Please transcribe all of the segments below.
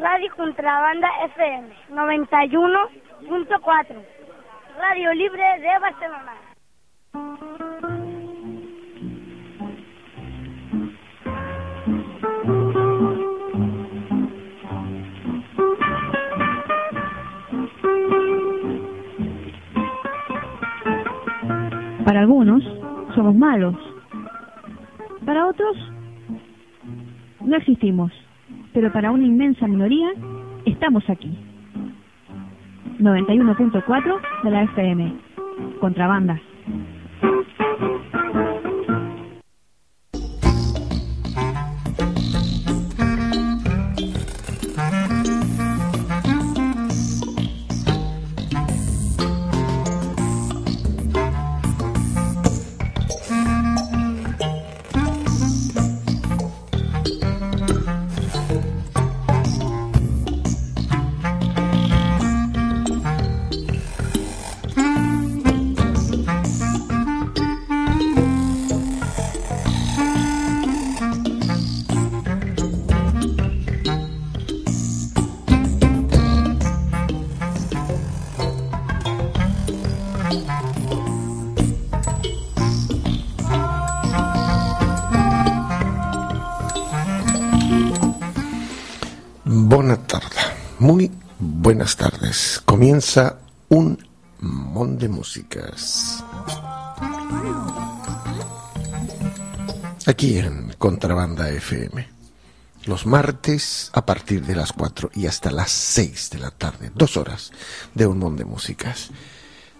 Radio Contrabanda FM 91.4. Radio Libre de Barcelona. Para algunos somos malos. Para otros no existimos. Pero para una inmensa minoría estamos aquí. 91.4 de la FM. Contrabanda. Comienza un mon de músicas. Aquí en Contrabanda FM. Los martes a partir de las 4 y hasta las 6 de la tarde. Dos horas de un mon de músicas.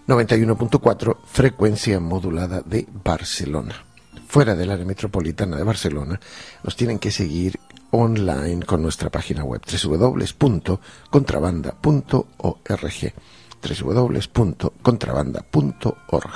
91.4 frecuencia modulada de Barcelona. Fuera del área metropolitana de Barcelona, nos tienen que seguir online con nuestra página web www.contrabanda.org www.contrabanda.org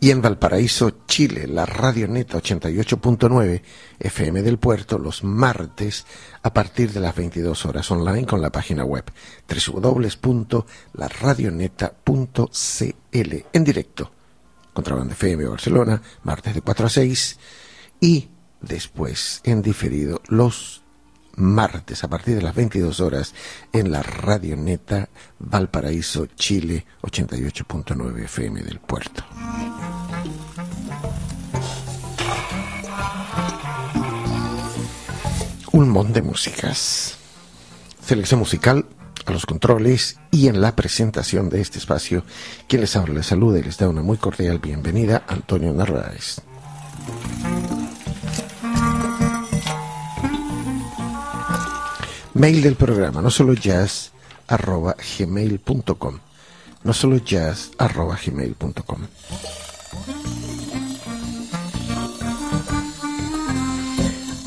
Y en Valparaíso, Chile, la Radio Neta 88.9 FM del Puerto, los martes a partir de las 22 horas online con la página web www.laradioneta.cl en directo Contrabanda FM Barcelona, martes de 4 a 6 y después en diferido los martes a partir de las 22 horas en la Radio Neta Valparaíso, Chile 88.9 FM del puerto. Un montón de músicas. Selección musical a los controles y en la presentación de este espacio, quien les habla, les saluda y les da una muy cordial bienvenida, Antonio Narváez. Mail del programa, no solo jazz, arroba gmail.com. No solo jazz, arroba gmail.com.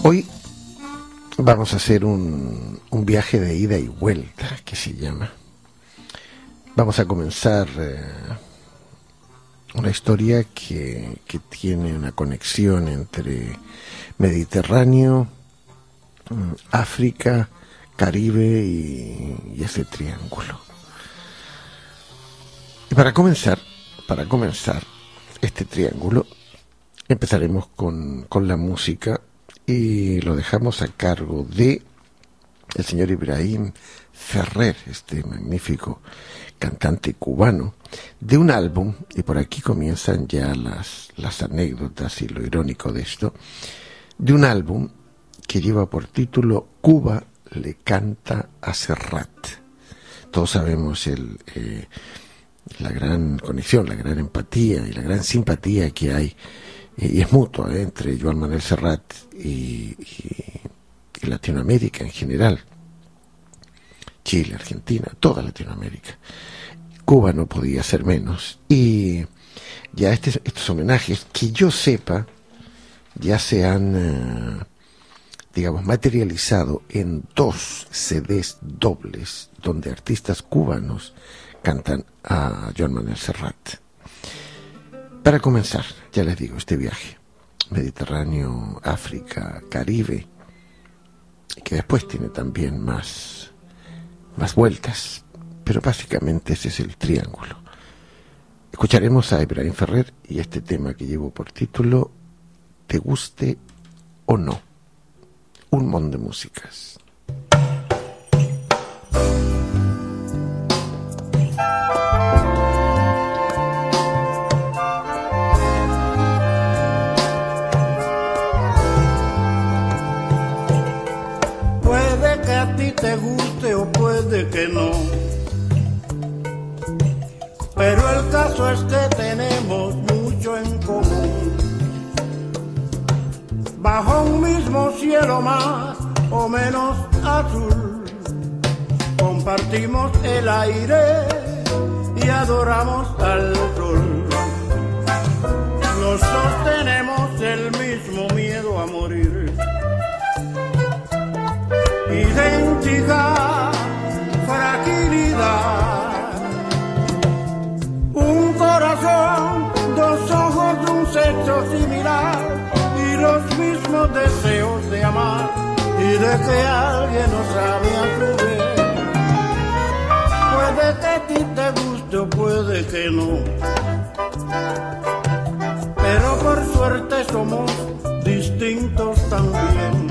Hoy vamos a hacer un, un, viaje de ida y vuelta, que se llama. Vamos a comenzar eh, una historia que, que, tiene una conexión entre Mediterráneo, mm, África, Caribe y, y ese triángulo. Y para comenzar, para comenzar este triángulo, empezaremos con, con la música y lo dejamos a cargo de el señor Ibrahim Ferrer, este magnífico cantante cubano, de un álbum, y por aquí comienzan ya las, las anécdotas y lo irónico de esto, de un álbum que lleva por título Cuba le canta a Serrat. Todos sabemos el, eh, la gran conexión, la gran empatía y la gran simpatía que hay y es mutuo ¿eh? entre Joan Manuel Serrat y, Latinoamérica en general. Chile, Argentina, toda Latinoamérica. Cuba no podía ser menos. Y ya este, estos homenajes, que yo sepa, ya se han, eh, digamos, materializado en dos CDs dobles donde artistas cubanos cantan a Joan Manuel Serrat. Para comenzar, ya les digo, este viaje, Mediterráneo, África, Caribe, que después tiene también más, más vueltas, pero básicamente ese es el triángulo. Escucharemos a Ibrahim Ferrer y este tema que llevo por título Te guste o no? Un montón de músicas. Bajo un mismo cielo más o menos azul, compartimos el aire y adoramos al sol. Dos tenemos el mismo miedo a morir idéntica fragilidad. Un corazón, dos ojos, un sexo similar y los mismos deseos de amar y de que alguien nos ame a su vez. Puede que a ti te guste o puede que no. Pero por suerte somos distintos también.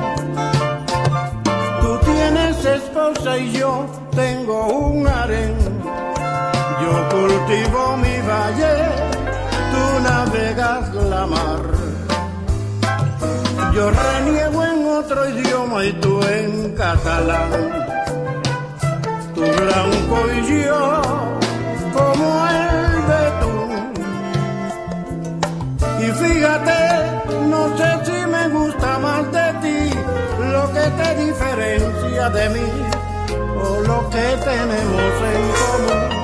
Tú tienes esposa y yo tengo un harén. Yo cultivo mi valle, tú navegas la mar. Yo reniego en otro idioma y tú en catalán. Tu blanco y yo como el betún. Y fíjate, no sé si me gusta más de ti lo que te diferencia de mí o lo que tenemos en común.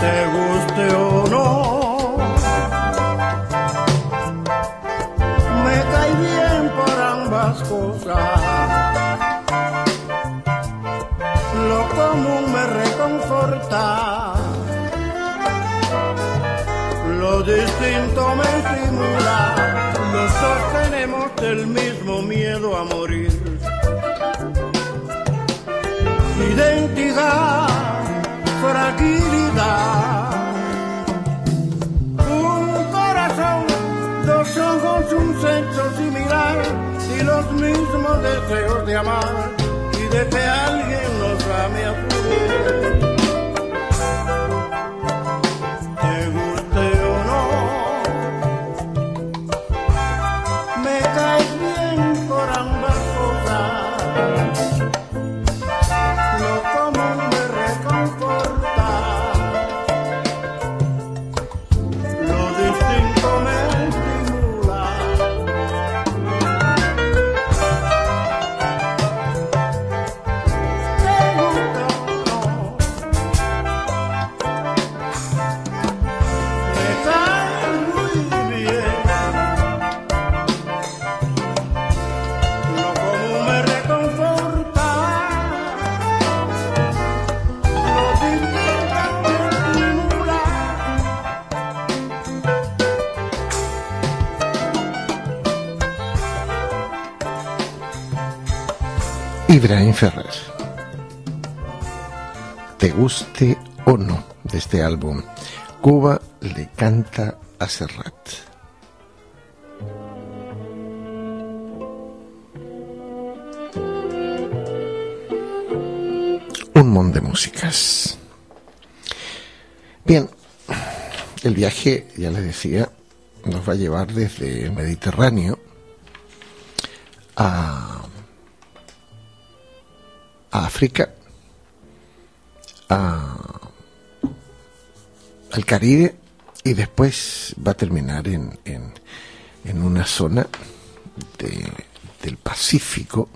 Te ambas cosas. Lo común me reconforta. Lo distinto me estimula, los dos tenemos el mismo miedo a morir. Identidad, fragilidad, un corazón, dos ojos, un y los mismos deseos de amar y de que alguien nos ame a su. Te guste o no de este álbum. Cuba le canta a Serrat. Un montón de músicas. Bien, el viaje, ya les decía, nos va a llevar desde el Mediterráneo a a África, al Caribe y después va a terminar en, en, una zona de- del Pacífico,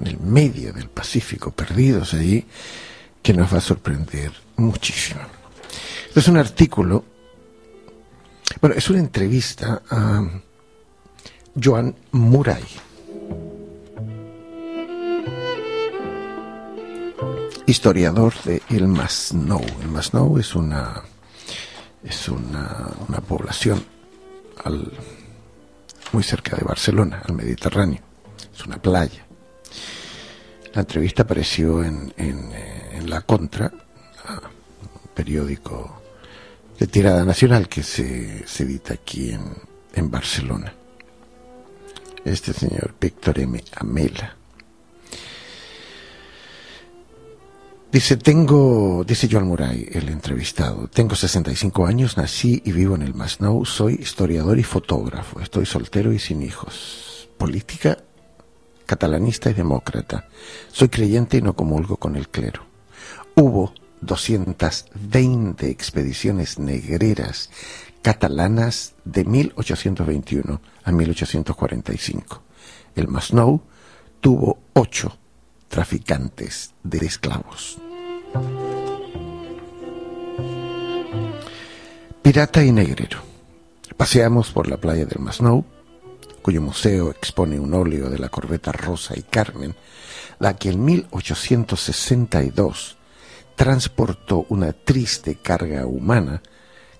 en el medio del Pacífico, perdidos allí, que nos va a sorprender muchísimo. Es un artículo, bueno, es una entrevista a Joan Murray. Historiador de El Masnou. El Masnou es una es una, una población al, muy cerca de Barcelona, al Mediterráneo. Es una playa. La entrevista apareció en, en, eh, en La Contra, un periódico de tirada nacional que se, se edita aquí en, en Barcelona. Este señor Víctor M. Amela. Dice, tengo, dice Joan Muray, el entrevistado, tengo 65 años, nací y vivo en el Masnou, soy historiador y fotógrafo, estoy soltero y sin hijos. Política, catalanista y demócrata. Soy creyente y no comulgo con el clero. Hubo 220 expediciones negreras catalanas de 1821 a 1845. El Masnou tuvo ocho traficantes de esclavos. Pirata y negrero. Paseamos por la playa del Masnou, cuyo museo expone un óleo de la corbeta Rosa y Carmen, la que en 1862 transportó una triste carga humana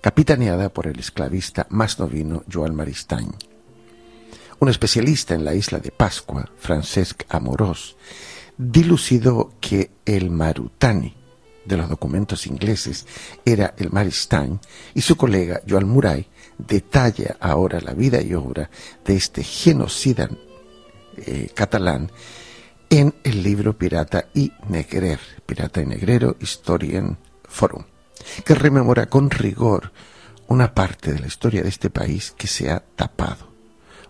capitaneada por el esclavista masnovino Joan Maristany. Un especialista en la isla de Pascua, Francesc Amorós, dilucidó que el Marutani de los documentos ingleses era el Maristany y su colega Joan Murray detalla ahora la vida y obra de este genocida eh, catalán en el libro Pirata y Negrer, Pirata y Negrero, Historien Forum, que rememora con rigor una parte de la historia de este país que se ha tapado.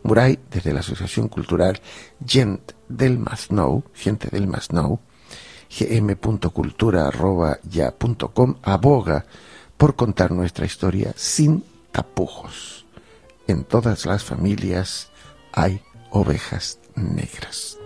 Murray, desde la Asociación Cultural Gent del Masnou, gente del Masnou, gm.cultura.ya.com, aboga por contar nuestra historia sin tapujos. En todas las familias hay ovejas negras.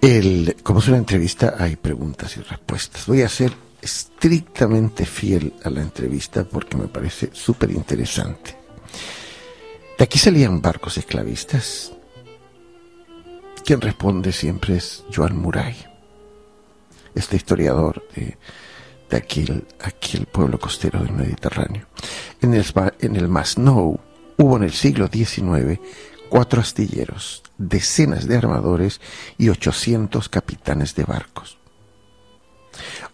El, como es una entrevista, hay preguntas y respuestas. Voy a ser estrictamente fiel a la entrevista porque me parece súper interesante. De aquí salían barcos esclavistas. Quien responde siempre es Joan Murray, este historiador de, de aquel, aquel pueblo costero del Mediterráneo. En el, en el Masnou hubo en el siglo XIX cuatro astilleros, decenas de armadores y 800 capitanes de barcos.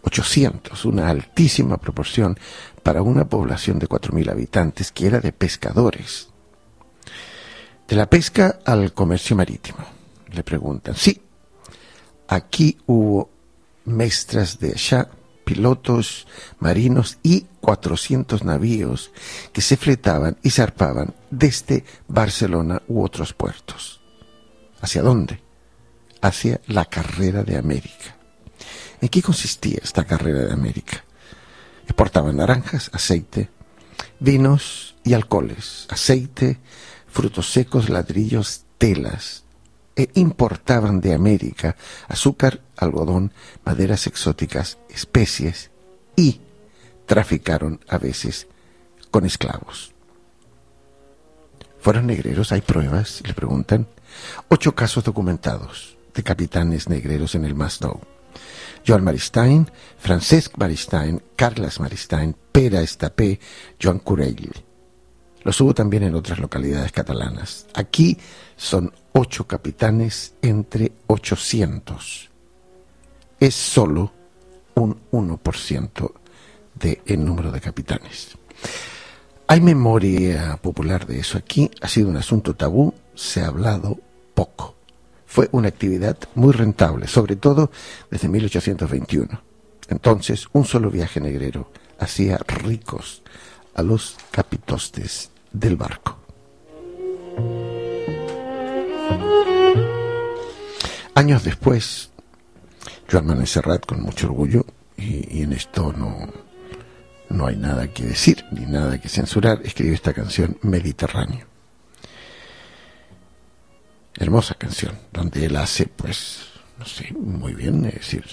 800, una altísima proporción para una población de 4.000 habitantes que era de pescadores. De la pesca al comercio marítimo, le preguntan. Sí, aquí hubo maestras de allá, pilotos, marinos y 400 navíos que se fletaban y zarpaban desde Barcelona u otros puertos. ¿Hacia dónde? Hacia la carrera de América. ¿En qué consistía esta carrera de América? Exportaban naranjas, aceite, vinos y alcoholes, aceite, frutos secos, ladrillos, telas, e importaban de América azúcar, algodón, maderas exóticas, especies y traficaron a veces con esclavos. ¿Fueron negreros? ¿Hay pruebas? Le preguntan. Ocho casos documentados de capitanes negreros en el Masnou. Joan Maristany, Francesc Maristany, Carles Maristany, Pere Estapé, Joan Curell. Los hubo también en otras localidades catalanas. Aquí son ocho capitanes entre 800. Es solo un 1% del número de capitanes. Hay memoria popular de eso aquí, ha sido un asunto tabú, se ha hablado poco. Fue una actividad muy rentable, sobre todo desde 1821. Entonces, un solo viaje negrero hacía ricos a los capitostes del barco. Años después, Joan Manuel Serrat, con mucho orgullo, y, en esto no, no hay nada que decir ni nada que censurar, escribió esta canción Mediterráneo. Hermosa canción, donde él hace, pues, no sé, muy bien, es decir,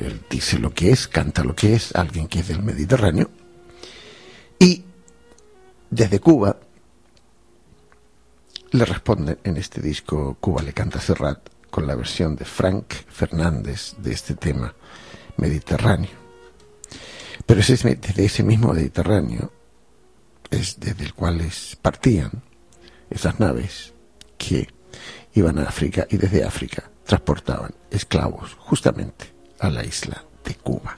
él, dice lo que es, canta lo que es, alguien que es del Mediterráneo, y desde Cuba le responden en este disco Cuba le canta Serrat con la versión de Frank Fernández de este tema Mediterráneo. Pero es desde ese mismo Mediterráneo es desde el cual partían esas naves que iban a África y desde África transportaban esclavos justamente a la isla de Cuba.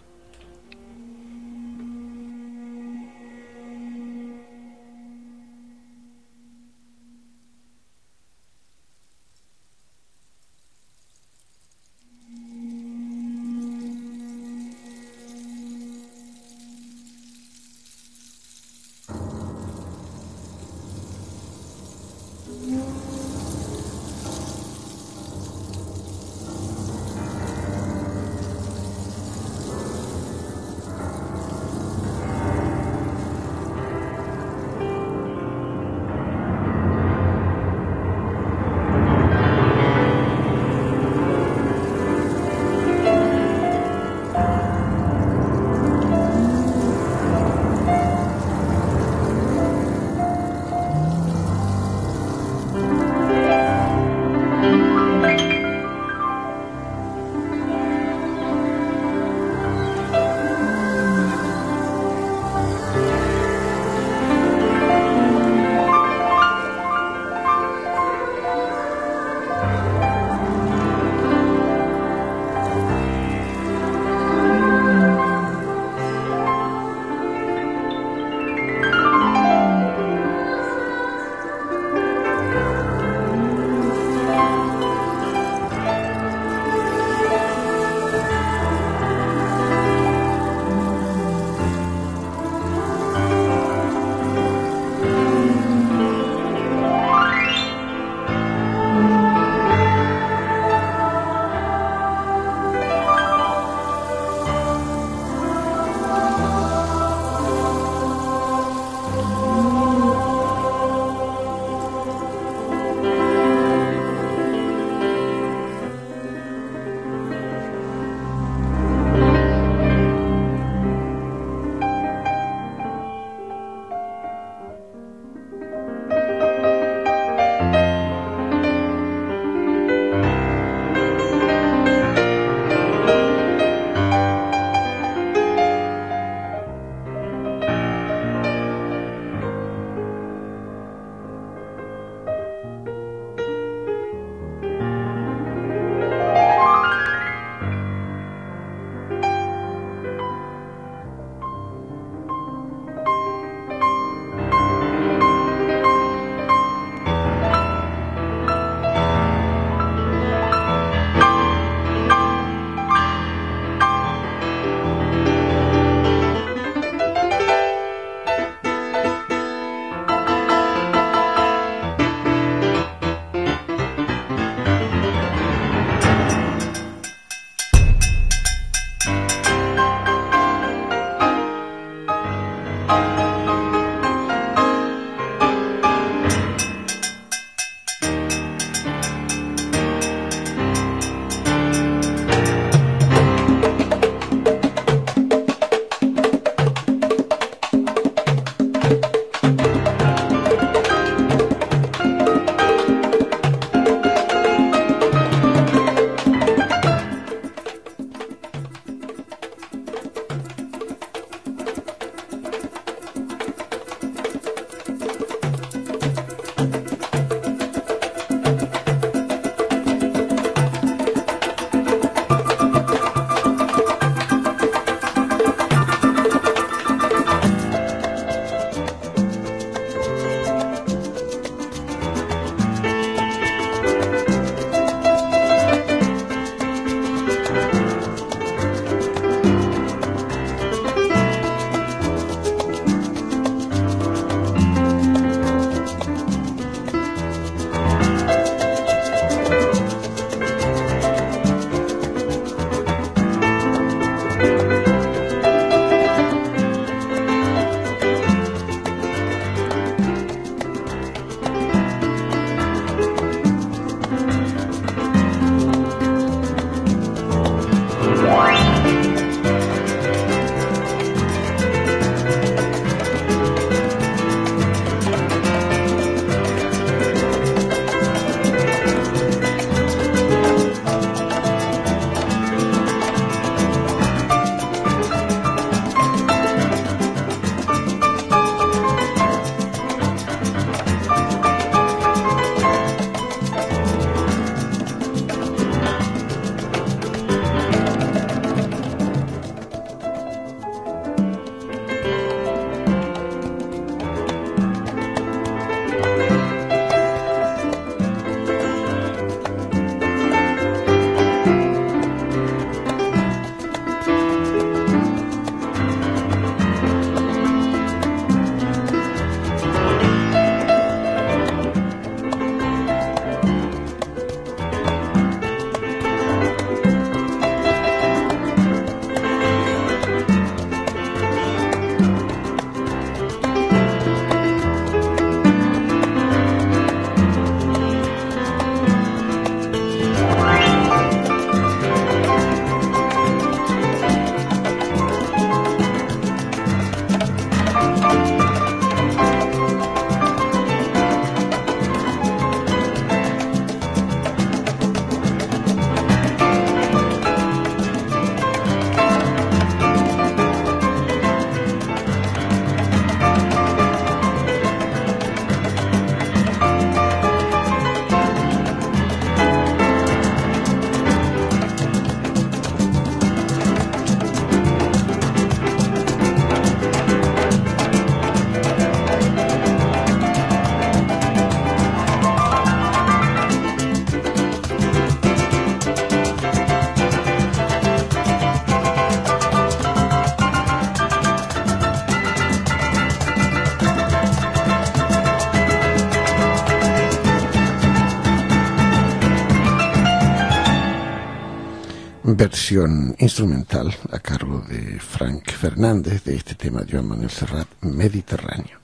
Instrumental a cargo de Frank Fernández de este tema de Joan Manuel Serrat, Mediterráneo.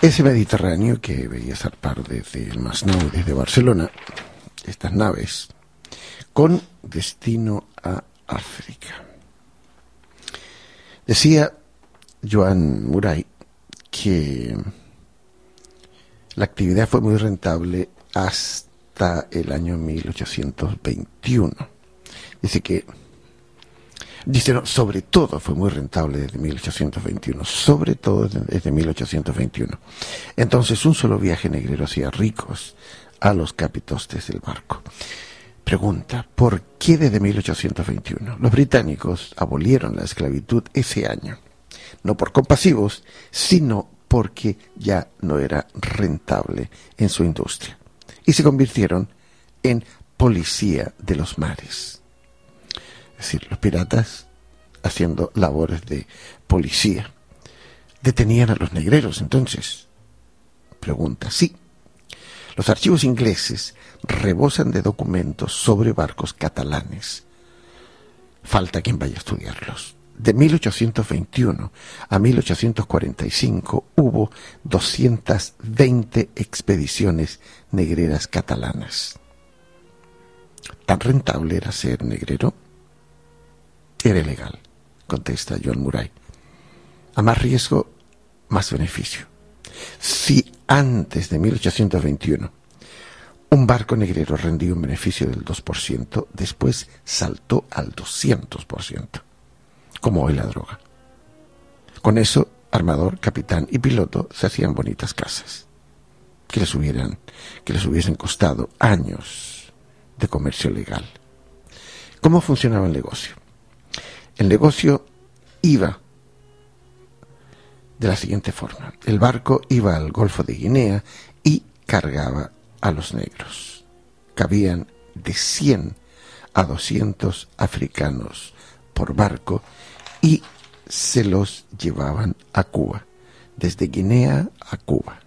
Ese Mediterráneo que veía zarpar desde el Masnou, desde Barcelona, estas naves, con destino a África. Decía Joan Muray que la actividad fue muy rentable hasta el año 1821. Dice que, dice, no, sobre todo fue muy rentable desde 1821, sobre todo desde 1821. Entonces un solo viaje negrero hacía ricos a los capitostes del barco. Pregunta, ¿por qué desde 1821? Los británicos abolieron la esclavitud ese año, no por compasivos, sino porque ya no era rentable en su industria. Y se convirtieron en policía de los mares. Es decir, los piratas haciendo labores de policía. Detenían a los negreros entonces. Pregunta, sí. Los archivos ingleses rebosan de documentos sobre barcos catalanes. Falta quien vaya a estudiarlos de 1821 a 1845 hubo 220 expediciones negreras catalanas. ¿Tan rentable era ser negrero? Era ilegal, contesta John Murray. A más riesgo, más beneficio. Si antes de 1821 un barco negrero rendía un beneficio del 2%, después saltó al 200% como hoy la droga. Con eso, armador, capitán y piloto se hacían bonitas casas, que les, hubieran, que les hubiesen costado años de comercio legal. ¿Cómo funcionaba el negocio? El negocio iba de la siguiente forma. El barco iba al Golfo de Guinea y cargaba a los negros. Cabían de 100 a 200 africanos por barco y se los llevaban a Cuba, desde Guinea a Cuba.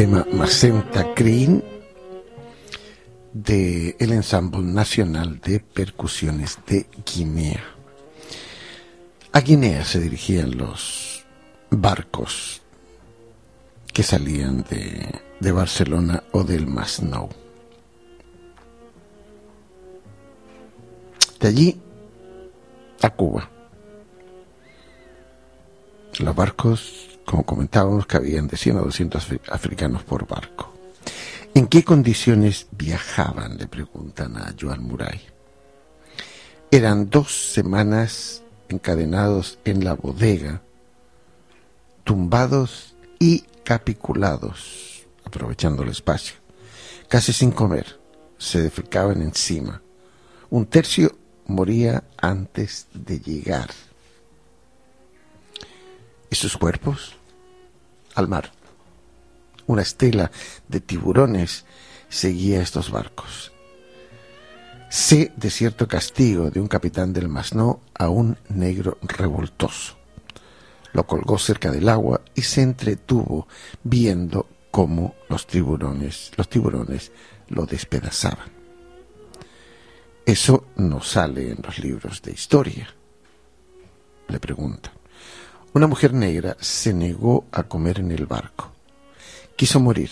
Tema Macenta Green del el Ensamble Nacional de Percusiones de Guinea. A Guinea se dirigían los barcos que salían de, de Barcelona o del Masnou. De allí a Cuba. Los barcos como comentábamos, que habían de 100 a 200 africanos por barco. ¿En qué condiciones viajaban? Le preguntan a Joan Muray. Eran dos semanas encadenados en la bodega, tumbados y capiculados, aprovechando el espacio, casi sin comer, se defecaban encima. Un tercio moría antes de llegar. ¿Y sus cuerpos? al mar. Una estela de tiburones seguía estos barcos. Sé de cierto castigo de un capitán del Masnó a un negro revoltoso. Lo colgó cerca del agua y se entretuvo viendo cómo los tiburones, los tiburones lo despedazaban. Eso no sale en los libros de historia. Le pregunta. Una mujer negra se negó a comer en el barco. Quiso morir.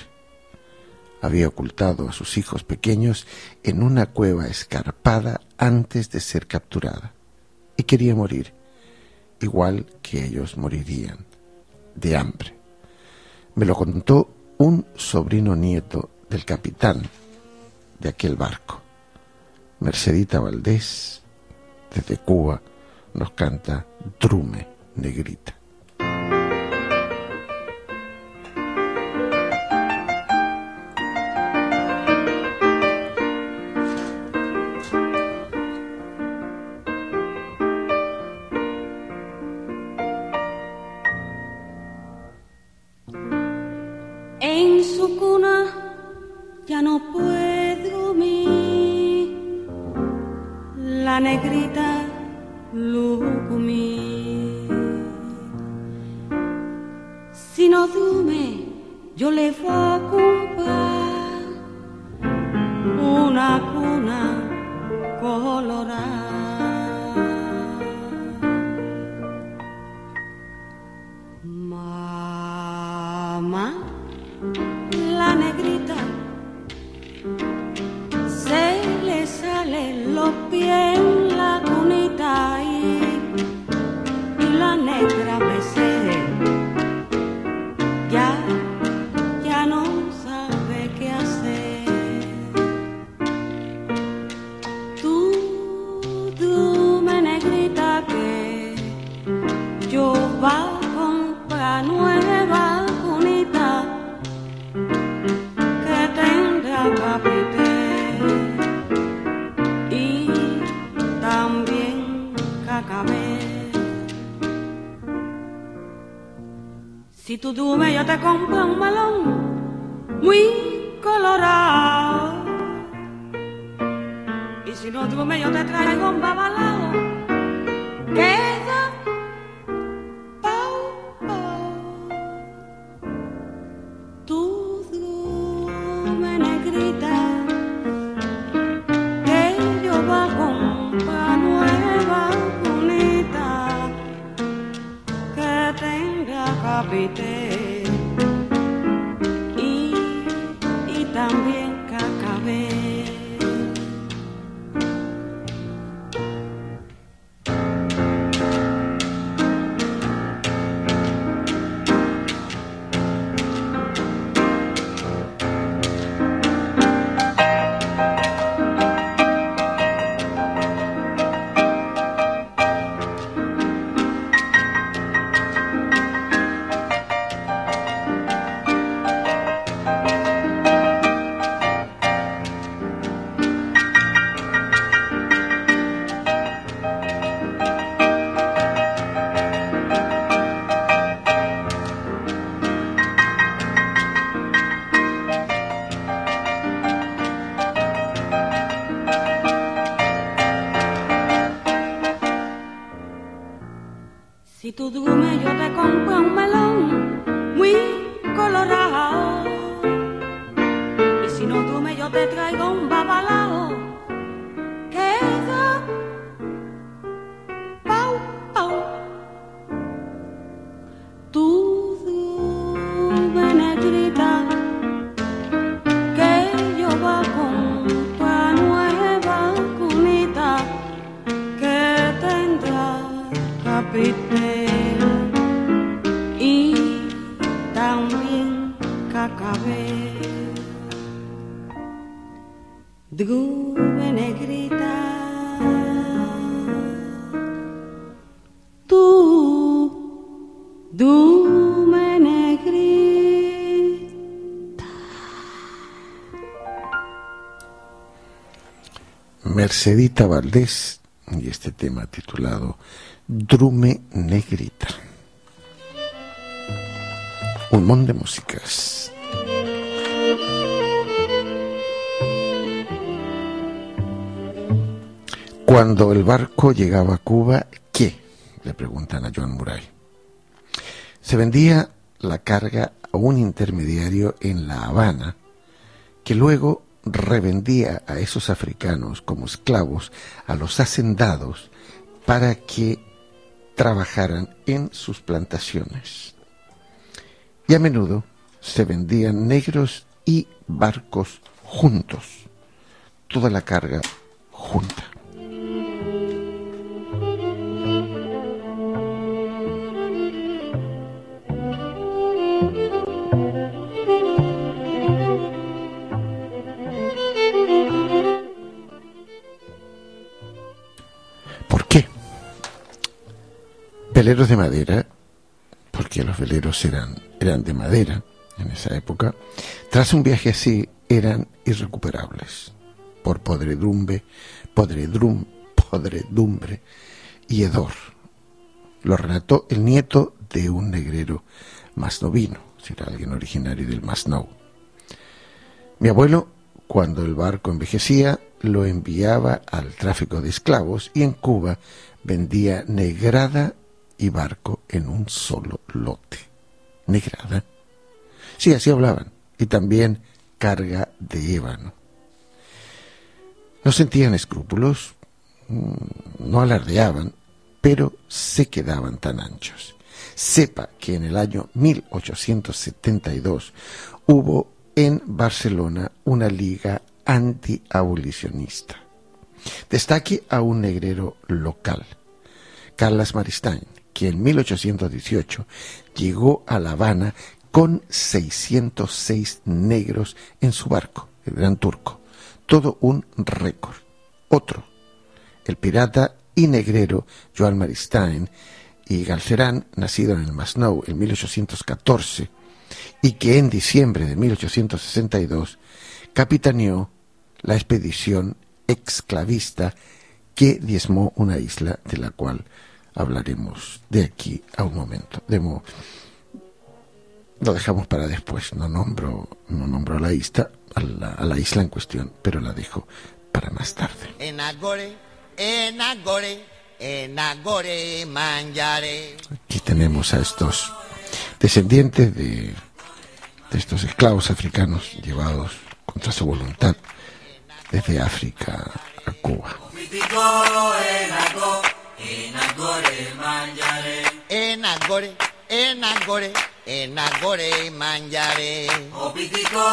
Había ocultado a sus hijos pequeños en una cueva escarpada antes de ser capturada. Y quería morir, igual que ellos morirían, de hambre. Me lo contó un sobrino nieto del capitán de aquel barco. Mercedita Valdés, desde Cuba, nos canta Drume negrita. No dume yo te traigo un babalao. Queda Mercedita Valdés y este tema titulado Drume Negrita. Un montón de músicas. Cuando el barco llegaba a Cuba, ¿qué? Le preguntan a Joan Murray. Se vendía la carga a un intermediario en La Habana que luego revendía a esos africanos como esclavos a los hacendados para que trabajaran en sus plantaciones. Y a menudo se vendían negros y barcos juntos, toda la carga junta. Veleros de madera, porque los veleros eran, eran de madera en esa época, tras un viaje así eran irrecuperables, por podredumbre, podredrum, podredumbre y hedor. Lo relató el nieto de un negrero masnovino, si era alguien originario del Masnou. Mi abuelo, cuando el barco envejecía, lo enviaba al tráfico de esclavos y en Cuba vendía negrada y barco en un solo lote. ¿Negrada? Sí, así hablaban. Y también carga de ébano. No sentían escrúpulos, mm, no alardeaban, pero se quedaban tan anchos. Sepa que en el año 1872 hubo en Barcelona una liga antiabolicionista. Destaque a un negrero local, Carlas Maristain, que en 1818 llegó a La Habana con 606 negros en su barco, el Gran Turco. Todo un récord. Otro, el pirata y negrero Joan Maristain y Galcerán, nacido en el Masnou en 1814, y que en diciembre de 1862 capitaneó la expedición exclavista que diezmó una isla de la cual hablaremos de aquí a un momento. Demo, lo dejamos para después, no nombro, no nombro a la isla, a la, a la isla en cuestión, pero la dejo para más tarde. En Agore, en Agore, en Agore. Aquí tenemos a estos descendientes de, de estos esclavos africanos llevados contra su voluntad desde África a Cuba. Enak gore eman jare Enak gore, enak gore Enak gore eman jare Opitiko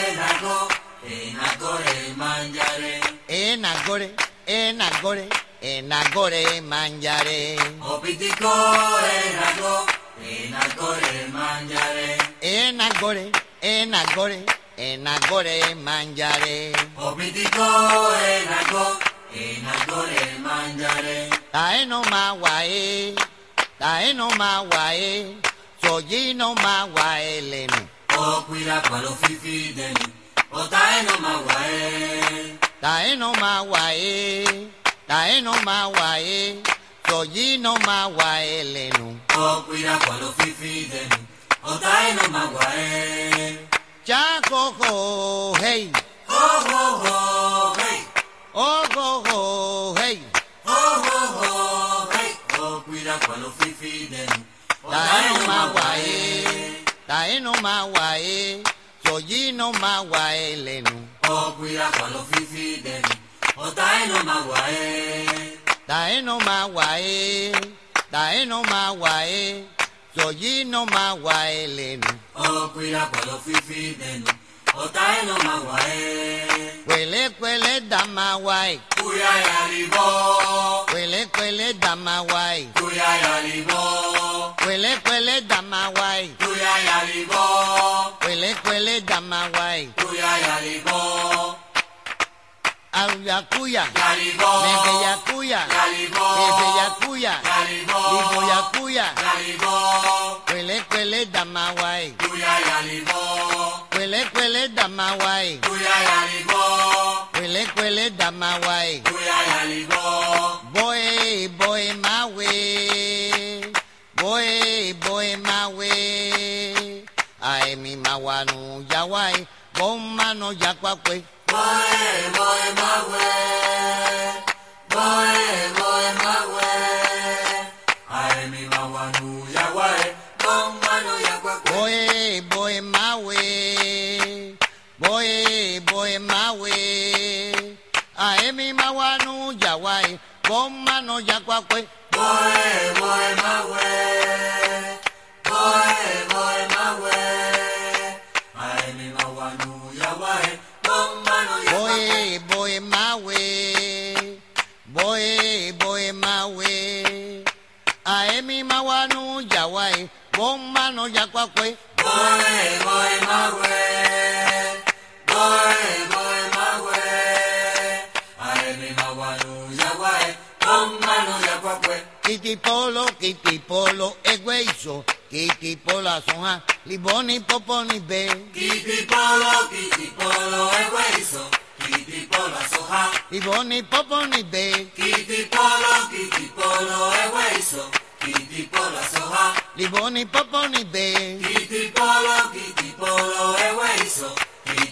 enako Enak gore eman jare Enak gore, enak gore Enak gore eman jare Opitiko enako Enak gore eman jare Enak gore, enak gore Enak gore eman Opitiko enako Tae no ma wae, tae no ma wae, soyi no ma wae lenu. O cuida palo fifi denu, o oh, tae no ma wae. Tae no ma wae, tae no ma wae, soyi no ma wae lenu. O cuida palo fifi denu, o tae no ma wae. Chaco ho hey. Ho ho ho hey. Oh, oh, oh, hey. Oh, oh, oh, hey. Oh, cuida cuando fui fiden. Tae no ma guae. Tae no ma guae. Soyi no ma guae lenu. Oh, cuida cuando fui fiden. Oh, tae no ma guae. Tae no ma guae. Tae no ma guae. Soyi no ma guae lenu. Oh, cuida cuando fui fiden. Otae no maguae. Cuele, cuele, dama guay. Cuya yalibo. Cuele, cuele, dama kuya, Cuya yalibo. Cuele, cuele, dama guay. Cuya yalibo. Cuele, cuele, dama guay. Cuya Libo ya kuya, Efeyacuya, Liboyacuya, Cuele, cuele, dama kuya Cuya yalibo kwele damawai. Uyayaligo. Kwele kwele damawai. Uyayaligo. Boy boy mawe. Boy boy mawe. Ay mi mawanu yawai. Bomano yakwakwe. Boy boy mawe. Boy boy mawe. we mawe. Aemi mawanu yawai goma no yakwakwe moe moe mawe. Moe moe mawe. Aemi mawanu yawai goma no yakwakwe boe boe mawe. Boe boe mawe. Aemi mawanu yawai goma no yakwakwe boe boe mawe. Polo, egweiso. Kiti pola sonja. Liboni poponi be. Kiti polo, kiti polo, egueizo. Kiti polo, soja. Liboni poponi be. Kiti polo, kiti polo, egueizo. Kiti polo, soja. Liboni poponi be. Kiti polo, kiti polo, egueizo.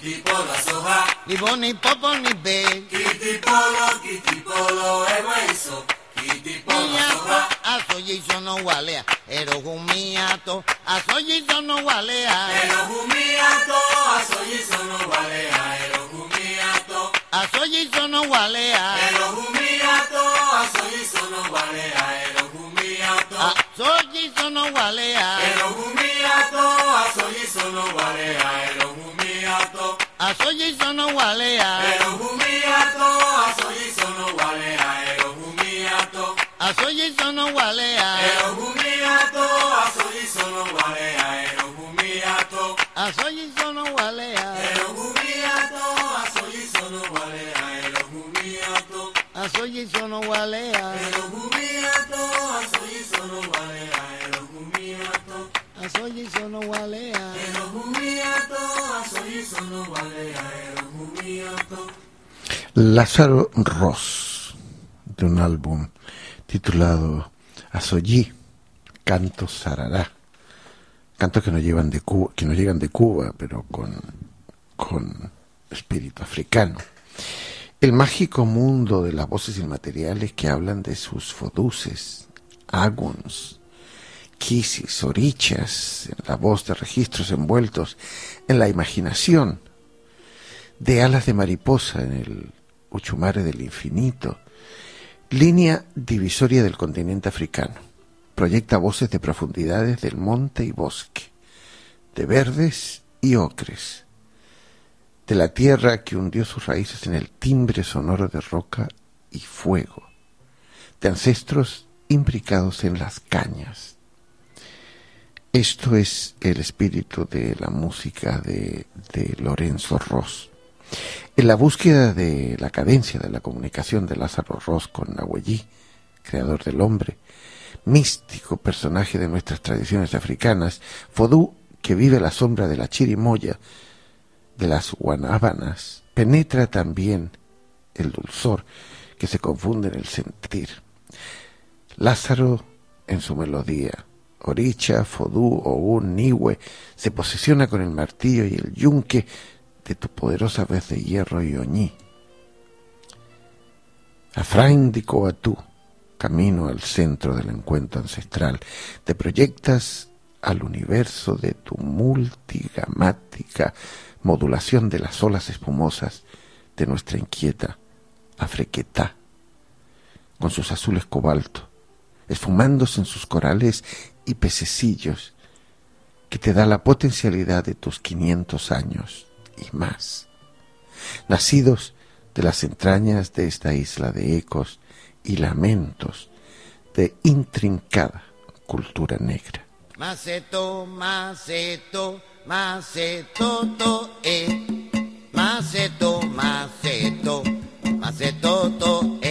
Kiti polo, soja. Liboni poponi be. Kiti polo, kiti polo, egueizo. Kiti polo, Miato, soja. asoyi sono walea. Ero humiato, asoyi sono walea. Ero humiato, asoyi sono walea. Ero humiato. Asoyi sono walea. Ero humiato, asoyi sono walea. Ero humiato. Asoyi sono walea. Ero humiato, asoyi sono walea. Ero humiato. Asoyi sono walea. Ero humiato, asoyi sono walea. Ero humiato. Asoyi sono walea. Ero humiato, asoyi sono walea. Ero humiato. Asoyi sono walea. Ero humiato, asoyi sono walea. Ero humiato. Asoyi sono walea. Ero sono walea. Ero humiato, asoyi sono walea. Ero humiato. Lázaro Ross, de un álbum titulado Asoyí, Canto Sarará. Cantos que nos llevan de Cuba, que nos llegan de Cuba, pero con, con espíritu africano. El mágico mundo de las voces inmateriales que hablan de sus foduces, aguns, quisis, orichas, en la voz de registros envueltos en la imaginación, de alas de mariposa en el Uchumare del infinito, línea divisoria del continente africano. Proyecta voces de profundidades del monte y bosque, de verdes y ocres, de la tierra que hundió sus raíces en el timbre sonoro de roca y fuego, de ancestros imbricados en las cañas. Esto es el espíritu de la música de, Lorenzo Ross. En la búsqueda de la cadencia de la comunicación de Lázaro Ross con Nahuellí, creador del hombre, místico personaje de nuestras tradiciones africanas, Fodú, que vive la sombra de la chirimoya, de las guanábanas, penetra también el dulzor que se confunde en el sentir. Lázaro, en su melodía, Oricha, Fodú, Ogún, Niwe, se posesiona con el martillo y el yunque de tu poderosa vez de hierro y oñí. Afraín de Coatú, camino al centro del encuentro ancestral, te proyectas al universo de tu multigamática modulación de las olas espumosas de nuestra inquieta Afrequetá, con sus azules cobalto, esfumándose en sus corales y pececillos, que te da la potencialidad de tus 500 años y más, nacidos de las entrañas de esta isla de ecos y lamentos de intrincada cultura negra. Maceto, maceto, maceto. Eh. Maceto, maceto, maceto. Eh.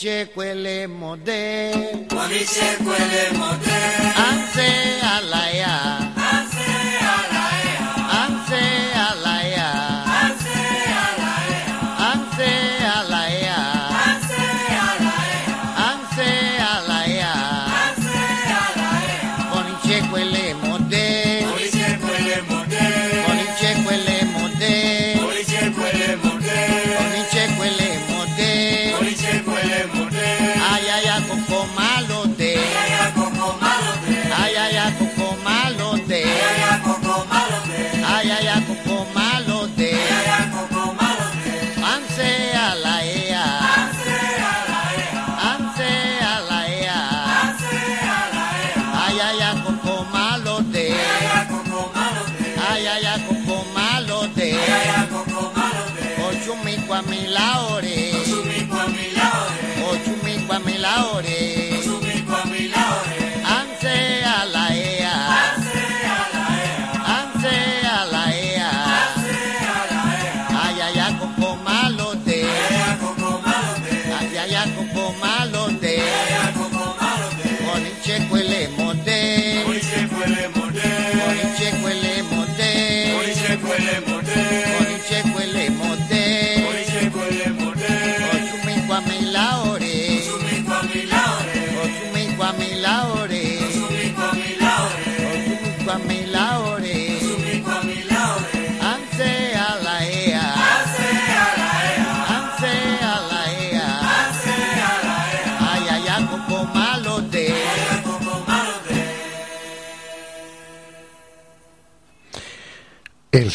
Moniche cuele mode.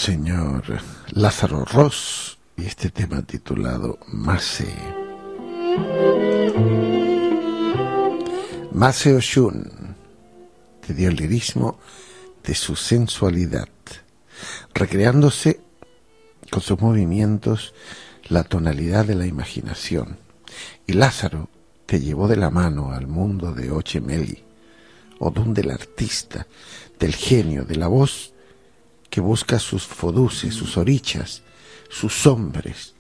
Señor Lázaro Ross y este tema titulado Mase. Mase Oshun te dio el lirismo de su sensualidad, recreándose con sus movimientos la tonalidad de la imaginación. Y Lázaro te llevó de la mano al mundo de Ochemeli, o donde el artista, del genio, de la voz que busca sus foduces, sus orichas, sus hombres,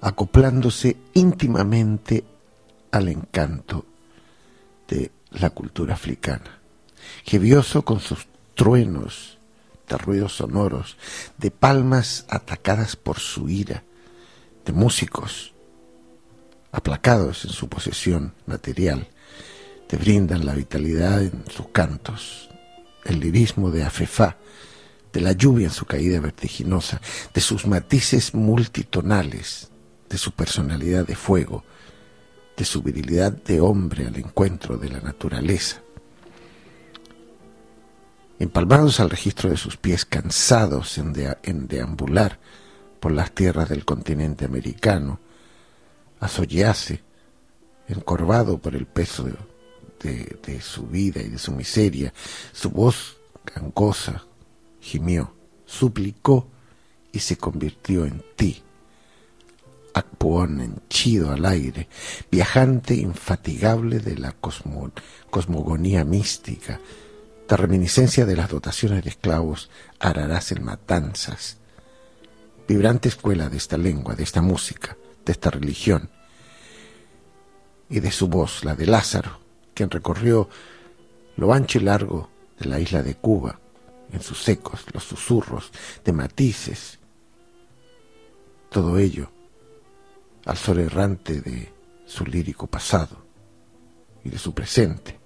acoplándose íntimamente al encanto de la cultura africana. Gevioso con sus truenos, de ruidos sonoros, de palmas atacadas por su ira, de músicos aplacados en su posesión material, te brindan la vitalidad en sus cantos, el lirismo de Afefá, de la lluvia en su caída vertiginosa, de sus matices multitonales, de su personalidad de fuego, de su virilidad de hombre al encuentro de la naturaleza. Empalmados al registro de sus pies cansados en, deambular por las tierras del continente americano, azollase, encorvado por el peso de, de, su vida y de su miseria, su voz gangosa gimió, suplicó y se convirtió en ti. Acpuón henchido al aire, viajante infatigable de la cosmogonía mística, de reminiscencia de las dotaciones de esclavos, ararás en matanzas. Vibrante escuela de esta lengua, de esta música, de esta religión, y de su voz, la de Lázaro, quien recorrió lo ancho y largo de la isla de Cuba, en sus ecos, los susurros de matices, todo ello al sol errante de su lírico pasado y de su presente.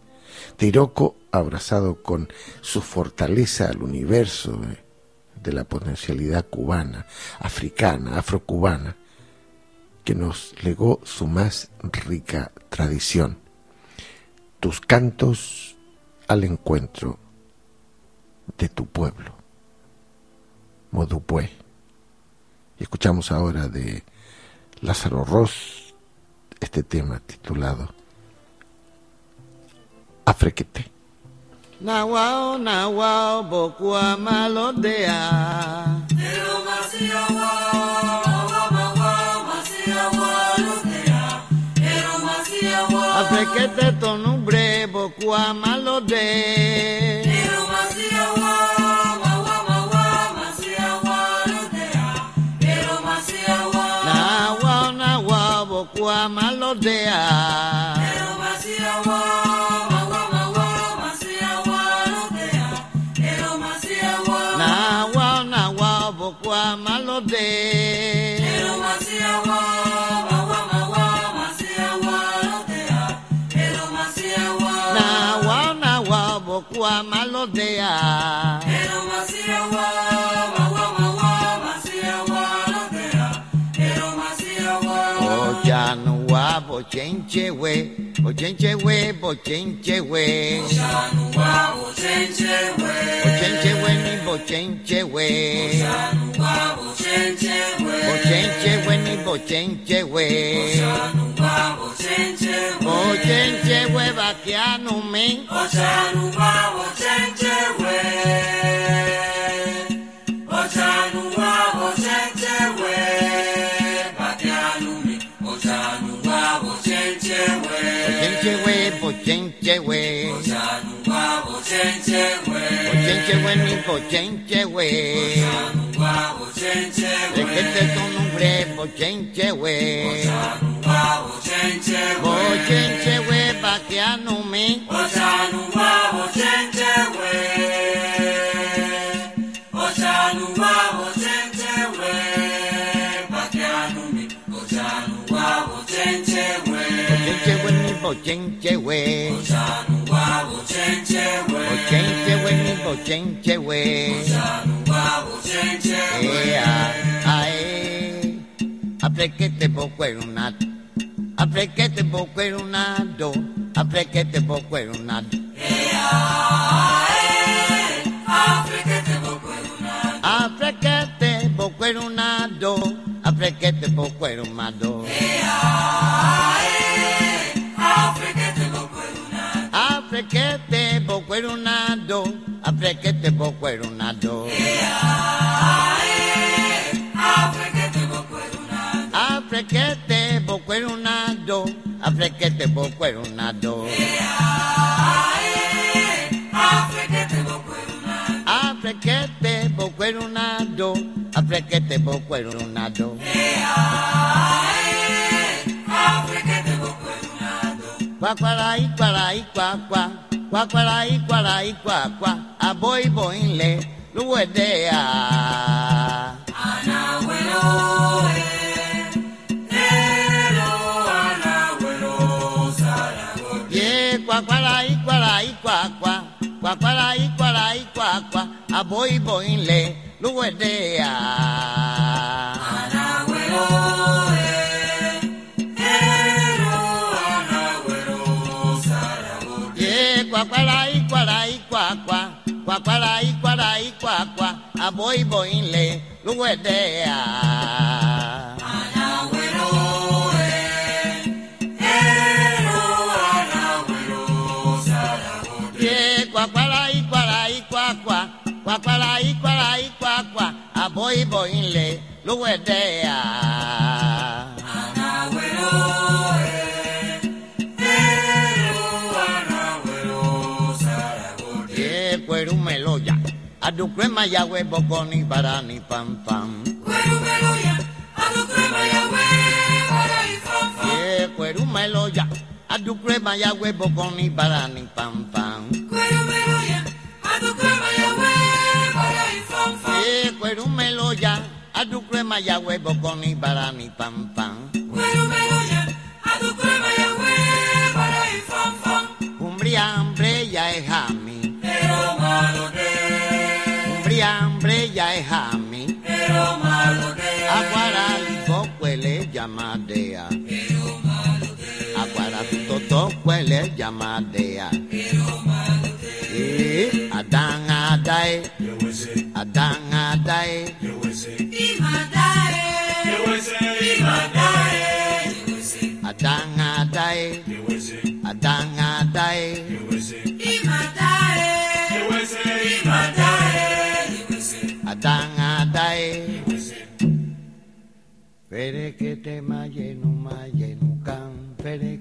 De abrazado con su fortaleza al universo de la potencialidad cubana, africana, afrocubana, que nos legó su más rica tradición. Tus cantos al encuentro de tu pueblo, Modupue. Y escuchamos ahora de Lázaro Ross este tema titulado Afrequete. Nawao, nawao, bokua malodea. Ero masia wa, mawa mawa, masia wa lodea. Ero masia wa, Afrequete tonumbre, bokua malodea. Bochenchewe, bochenchewe, bochenchewe. Shanuwa bochenchewe, Bochenchewe ni bochenchewe. Shanuwa bochenchewe, Bochenchewe ni bochenchewe. Shanuwa bochenchewe, Bochenchewe bakianu mi. Shanuwa bochenchewe, Bochenchewe, bochenchewe. Shanuwa bochenchewe, Bochenchewe ni bochenchewe. Shanuwa bochenchewe, Requete tu nombre, bochenchewe. Shanuwa bochenchewe, Bochenchewe bakianu mi. Ochanuwa bochenchewe mismo chenchewe. Ochanuwa wo chenchewe. Poco un un Aprechete boquerunado, aprechete boquerunado. Aprechete boquerunado, aprechete boquerunado. Aprechete boquerunado, aprechete boquerunado. Quaquara iquara iquaqua, quaquara iquara iquaqua, a boy boinle, luedea. Anawelo. Quaquara iquara iquaqua, quaquara iquara iquaqua, a boy cuacuaray, cuaray, cuacua, cuacuaray, kwa kwa. a boy boinle, luguetea. Cuacuaray, cuaray, cuacua, cuacuaray, kwa kwa. a boy boinle, dea. adukwe mayawe bogoni barani pam pam. Kwerumeloya, adukwe mayawe barani pam pam. Yeah, kwerumeloya, adukwe mayawe bogoni barani pam pam. Kwerumeloya, adukwe mayawe barani pam pam. Yeah, kwerumeloya, adukwe mayawe bogoni barani pam pam. ke jamadea. Eh, adanga dai. Adanga dai. Imadai. Imadai. Adanga dai. Adanga dai. Imadai. Imadai. Adanga dai. Fere que te maye no maye no can, fere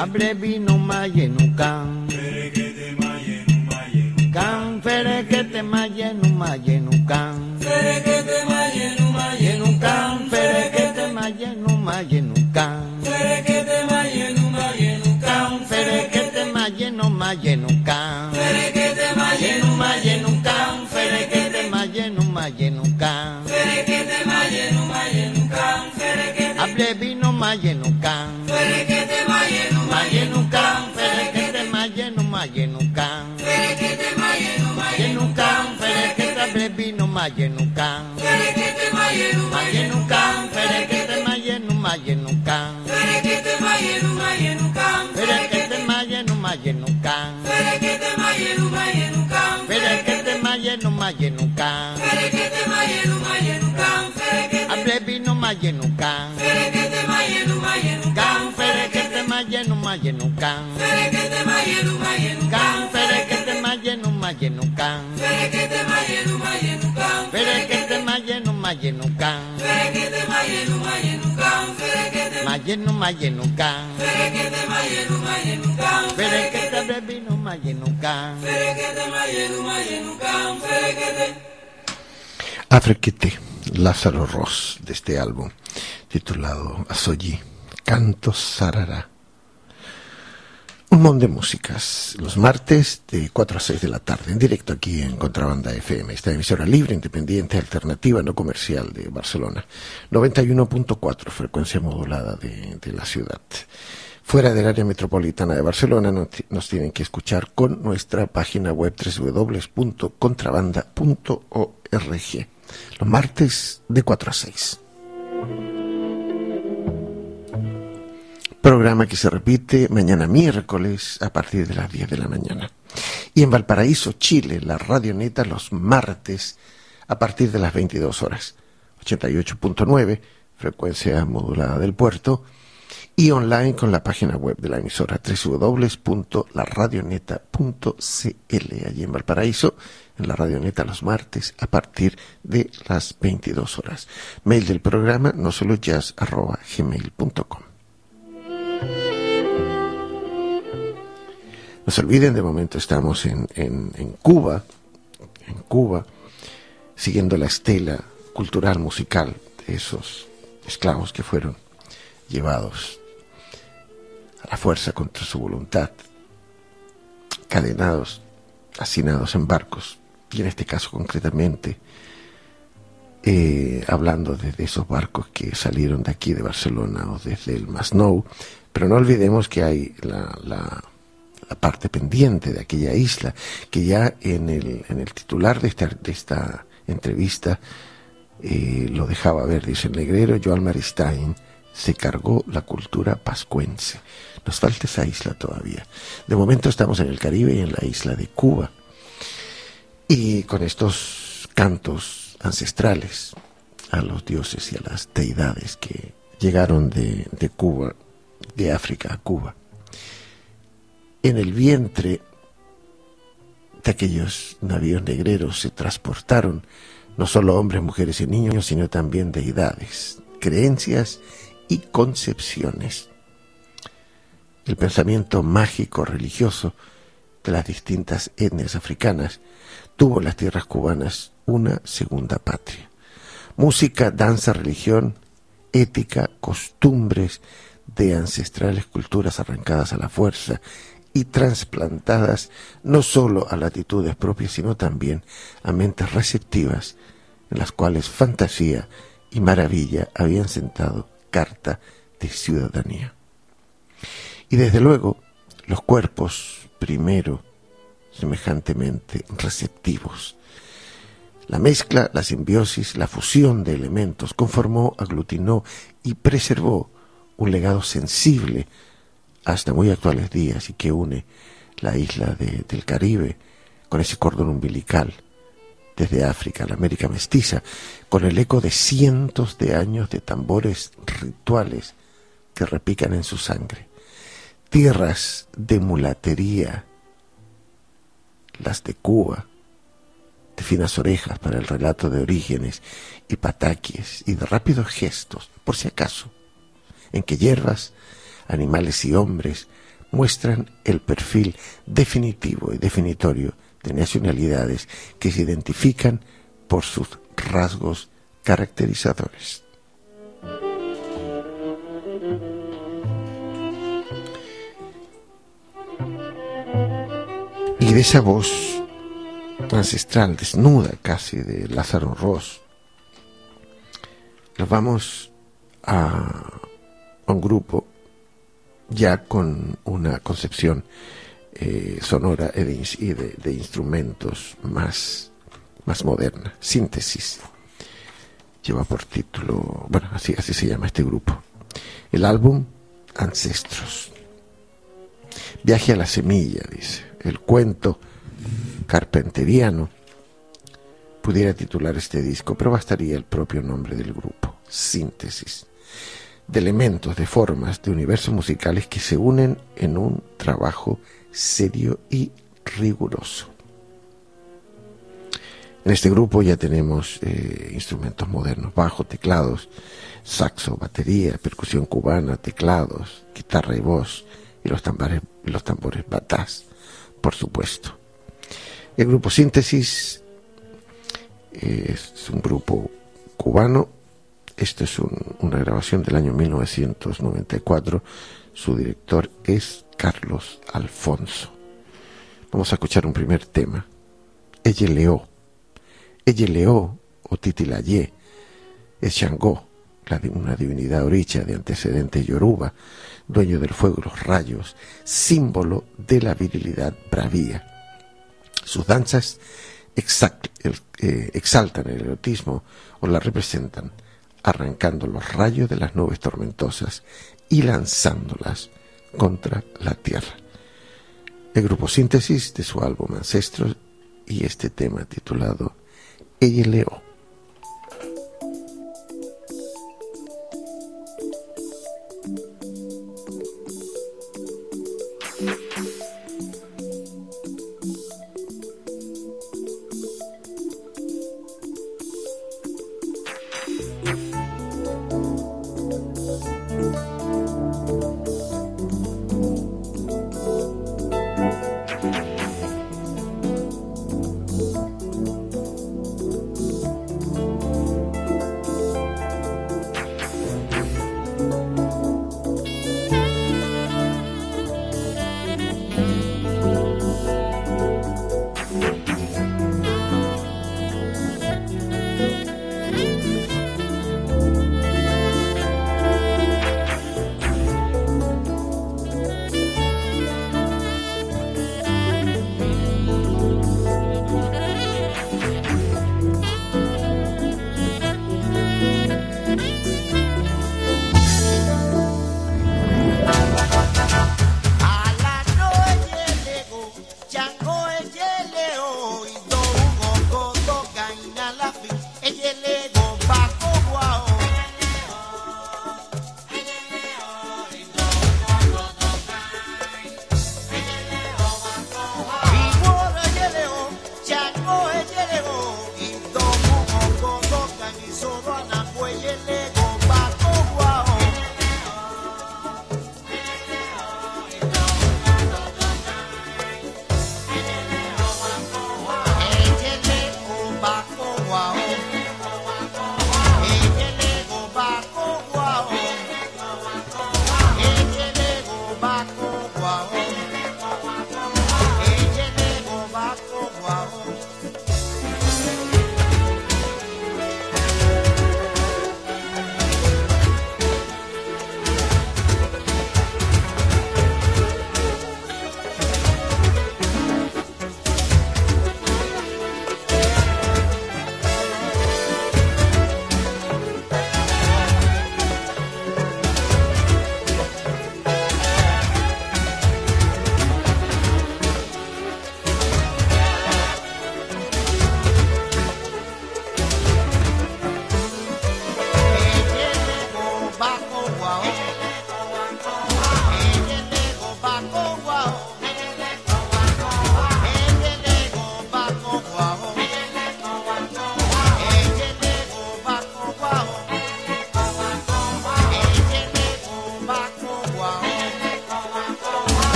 Abre vino mayenu can. Fere que te mayenu mayenu can. Fere que te mayenu mayenu can. Fere que te mayenu mayenu can. Fere que te mayenu mayenu can. Fere que te mayenu mayenu can. Fere que te mayenu mayenu can. Fere que te mayenu mayenu can. Fere que te mayenu mayenu can. Mayenu can. Fere que te mayenu mayenu can. Fere que te mayenu mayenu can. Fere que te mayenu Yenucán, Ferequete, Mayeno, Mayenucán. Ferequete, Mayeno, Mayenucán. Ferequete, Ablevino, Mayenucán. Ferequete, Mayeno, Mayenucán. Ferequete, Mayeno, Mayenucán. Ferequete, Mayeno, Mayenucán. Ferequete, Mayeno, Mayenucán. Ferequete, Mayeno, Mayenucán. Ferequete, Mayeno, Mayenucán. Ferequete, Mayeno, Mayenucán. Ablevino, Mayenucán. Ferequete, mayenucan. Ferequete mayenucan. Ferequete mayenu mayenucan. Ferequete mayenu mayenucan. Ferequete mayenu mayenucan. Ferequete mayenu mayenucan. Ferequete mayenu mayenucan. Ferequete mayenu mayenucan. Ferequete bebino mayenucan. Ferequete mayenu mayenucan. Ferequete. Afrequete. Lázaro Ross de este álbum titulado Asoyi, Canto Sarará. Un montón de músicas, los martes de 4 a 6 de la tarde, en directo aquí en Contrabanda FM, esta emisora libre, independiente, alternativa, no comercial de Barcelona. 91.4, frecuencia modulada de, la ciudad. Fuera del área metropolitana de Barcelona nos, nos tienen que escuchar con nuestra página web www.contrabanda.org. Los martes de 4 a 6. Programa que se repite mañana miércoles a partir de las 10 de la mañana. Y en Valparaíso, Chile, la radioneta los martes a partir de las 22 horas. 88.9, frecuencia modulada del puerto, y online con la página web de la emisora www.laradioneta.cl allí en Valparaíso, en la radioneta los martes a partir de las 22 horas. Mail del programa no solo jazz arroba gmail.com. No se olviden, de momento estamos en, en, en Cuba, en Cuba, siguiendo la estela cultural, musical de esos esclavos que fueron llevados a la fuerza contra su voluntad, cadenados, hacinados en barcos, y en este caso concretamente, eh, hablando desde esos barcos que salieron de aquí de Barcelona o desde el Masnou, pero no olvidemos que hay la, parte pendiente de aquella isla, que ya en el, en el titular de esta, de esta entrevista eh, lo dejaba ver, dice el negrero Joan Maristain, se cargó la cultura pascuense. Nos falta esa isla todavía. De momento estamos en el Caribe y en la isla de Cuba. Y con estos cantos ancestrales a los dioses y a las deidades que llegaron de, de Cuba, de África a Cuba. En el vientre de aquellos navíos negreros se transportaron no solo hombres, mujeres y niños, sino también deidades, creencias y concepciones. El pensamiento mágico religioso de las distintas etnias africanas tuvo en las tierras cubanas una segunda patria. Música, danza, religión, ética, costumbres de ancestrales culturas arrancadas a la fuerza y trasplantadas no sólo a latitudes propias, sino también a mentes receptivas en las cuales fantasía y maravilla habían sentado carta de ciudadanía. Y desde luego, los cuerpos, primero, semejantemente receptivos. La mezcla, la simbiosis, la fusión de elementos conformó, aglutinó y preservó un legado sensible hasta muy actuales días y que une la isla de, del Caribe con ese cordón umbilical desde África, la América mestiza, con el eco de cientos de años de tambores rituales que repican en su sangre. Tierras de mulatería, las de Cuba, de finas orejas para el relato de orígenes y pataquies y de rápidos gestos, por si acaso, en que hierbas, animales y hombres muestran el perfil definitivo y definitorio de nacionalidades que se identifican por sus rasgos caracterizadores. Y de esa voz ancestral, desnuda casi, de Lázaro Ross, nos vamos a, un grupo ya con una concepción eh, sonora y, de, de, instrumentos más, más moderna. Síntesis. Lleva por título, bueno, así, así se llama este grupo. El álbum Ancestros. Viaje a la semilla, dice. El cuento carpenteriano pudiera titular este disco, pero bastaría el propio nombre del grupo, Síntesis de elementos, de formas, de universos musicales que se unen en un trabajo serio y riguroso. En este grupo ya tenemos eh, instrumentos modernos, bajo, teclados, saxo, batería, percusión cubana, teclados, guitarra y voz, y los tambores, los tambores batás, por supuesto. El grupo Síntesis es un grupo cubano. Esto es un, una grabación del año 1994. Su director es Carlos Alfonso. Vamos a escuchar un primer tema. Ella Leó. Ella Leó o Titilayé es Shango, una divinidad oricha de antecedente yoruba, dueño del fuego y los rayos, símbolo de la virilidad bravía. Sus danzas eh, exaltan el erotismo o la representan, arrancando los rayos de las nubes tormentosas y lanzándolas contra la tierra. el grupo Síntesis de su álbum Ancestros y este tema titulado Ella Leo.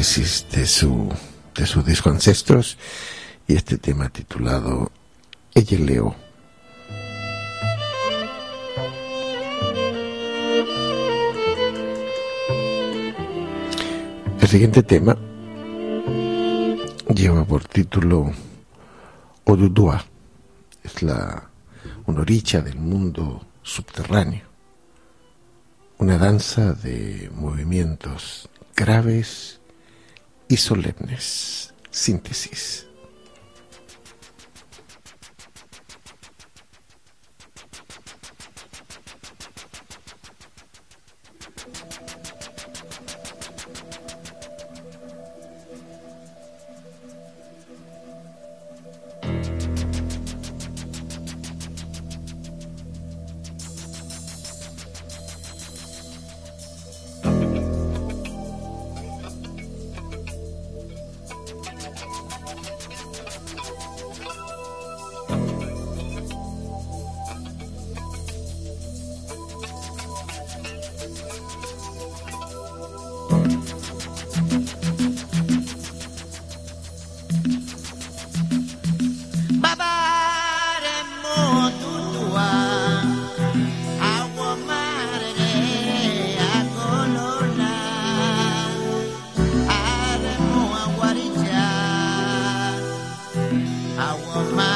De su, de disco Ancestros y este tema titulado Ella. El siguiente tema lleva por título Odudua, es la una del mundo subterráneo. una danza de movimientos graves y solemnes. Síntesis. on my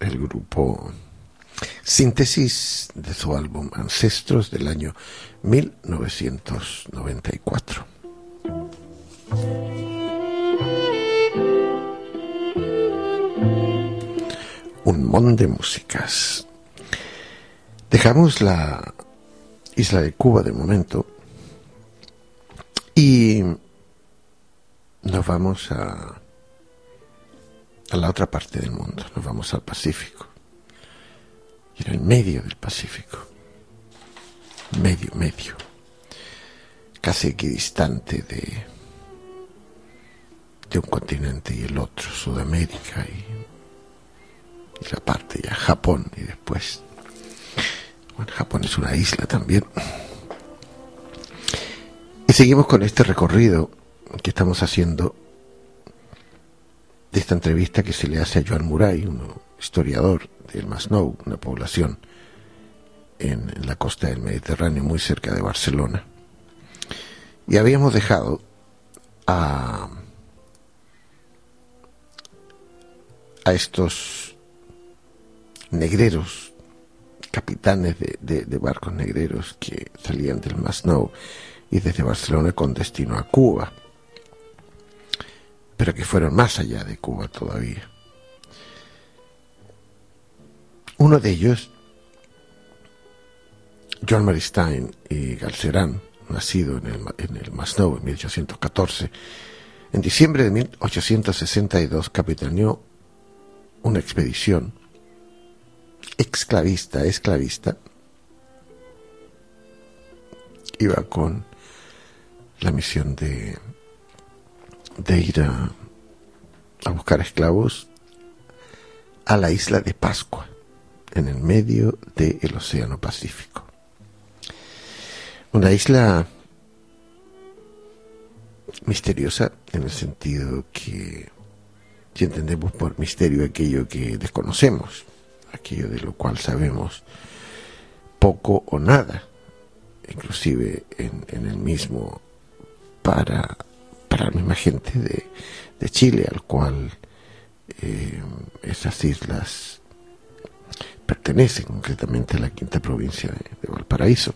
El grupo Síntesis de su álbum Ancestros del año 1994. Un mon de músicas. Dejamos la isla de Cuba de momento y nos vamos a a la otra parte del mundo, nos vamos al Pacífico. Y en el medio del Pacífico, medio, medio, casi equidistante de, de un continente y el otro, Sudamérica y, y la parte ya Japón y después, bueno, Japón es una isla también. Y seguimos con este recorrido que estamos haciendo de esta entrevista que se le hace a Joan Muray, un historiador del Masnou, una población en, en la costa del Mediterráneo, muy cerca de Barcelona. Y habíamos dejado a, a estos negreros, capitanes de, de- de barcos negreros que salían del Masnou y desde Barcelona con destino a Cuba, pero que fueron más allá de Cuba todavía. Uno de ellos, John Marstein y Galcerán, nacido en el, en el Masnou en 1814, en diciembre de 1862 capitaneó una expedición exclavista, esclavista, iba con la misión de, de ir a, a buscar esclavos a la isla de Pascua, en el medio del Océano Pacífico. Una isla misteriosa en el sentido que si entendemos por misterio aquello que desconocemos, aquello de lo cual sabemos poco o nada, inclusive en, en el mismo para, para la misma gente de, de Chile, al cual eh, esas islas pertenecen concretamente a la quinta provincia de, Valparaíso.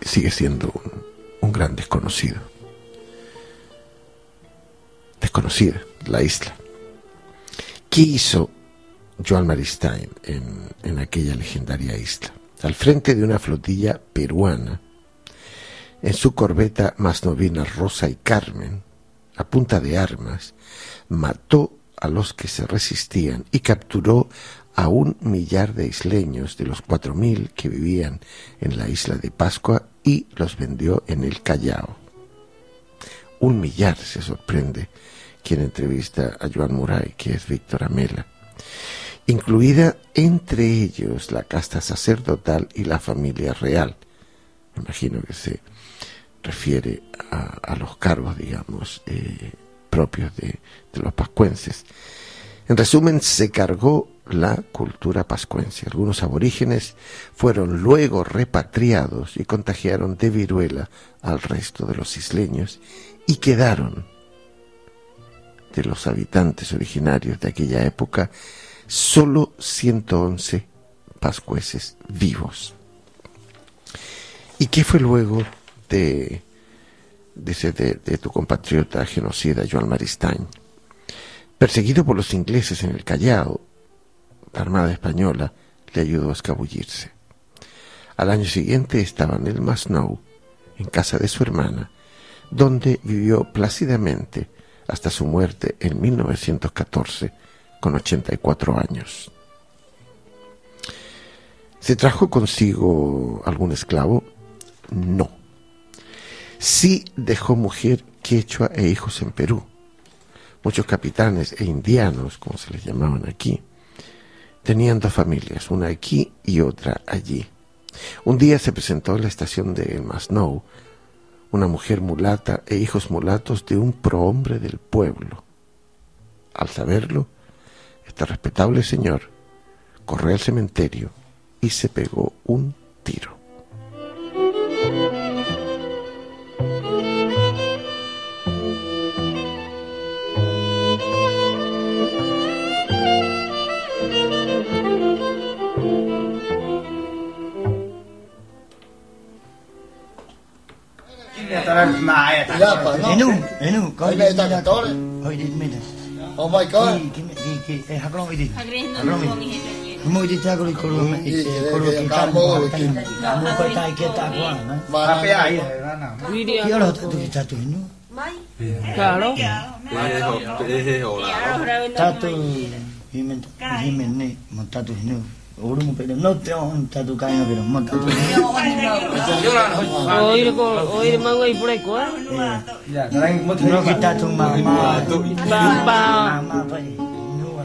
Sigue siendo un, un gran desconocido. Desconocida la isla. ¿Qué hizo Joan Maristain en, en aquella legendaria isla? Al frente de una flotilla peruana, en su corbeta masnovina Rosa y Carmen, a punta de armas, mató a los que se resistían y capturó a un millar de isleños de los cuatro mil que vivían en la isla de Pascua y los vendió en el Callao. Un millar, se sorprende quien entrevista a Joan Muray, que es Víctor Amela, incluida entre ellos la casta sacerdotal y la familia real. Imagino que se refiere a, los cargos, digamos, eh, propios de, de los pascuenses. En resumen, se cargó la cultura pascuense. Algunos aborígenes fueron luego repatriados y contagiaron de viruela al resto de los isleños y quedaron de los habitantes originarios de aquella época solo 111 pascueses vivos. ¿Y qué fue luego de, de- de tu compatriota genocida Joan Maristain? Perseguido por los ingleses en el Callao, la Armada Española le ayudó a escabullirse. Al año siguiente estaba en el Masnou, en casa de su hermana, donde vivió plácidamente hasta su muerte en 1914, con 84 años. ¿Se trajo consigo algún esclavo? No. Sí dejó mujer quechua e hijos en Perú. Muchos capitanes e indianos, como se les llamaban aquí, tenían dos familias, una aquí y otra allí. Un día se presentó en la estación de Masnou una mujer mulata e hijos mulatos de un prohombre del pueblo. Al saberlo, este respetable señor corrió al cementerio y se pegó un tiro. tara maya tara. Enu, enu, ko. Ay, ito ka tore. Hoy, di mi Oh my god. Ki ki ki eh haklo idi. Haklo idi. Mo idi ta gori koro me idi koro ki ta mo ki. Mo ko ta ki ta kwa na. Ma pe ai na. Ki ora ta tu ki ta tu enu. Mai. Claro. Eh ho, eh ho la. Ta tu. Himen, himen ne, mo ta tu enu. 俺もペレ乗ってよんたとかやけどまたとかおいるこおいるまんがいぷらいこいやならんもたのきたとままとばばままばいのは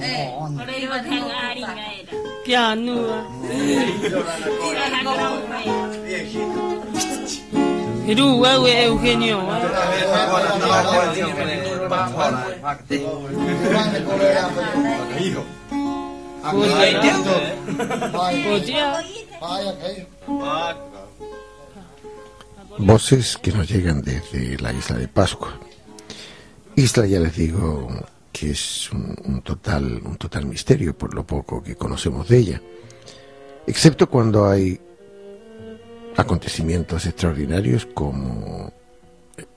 のこれは天ありがえだきゃぬはいるわうえうけによ Hijo. Voces que nos llegan desde la isla de Pascua. Isla, ya les digo, que es un, un total, un total misterio por lo poco que conocemos de ella. Excepto cuando hay acontecimientos extraordinarios como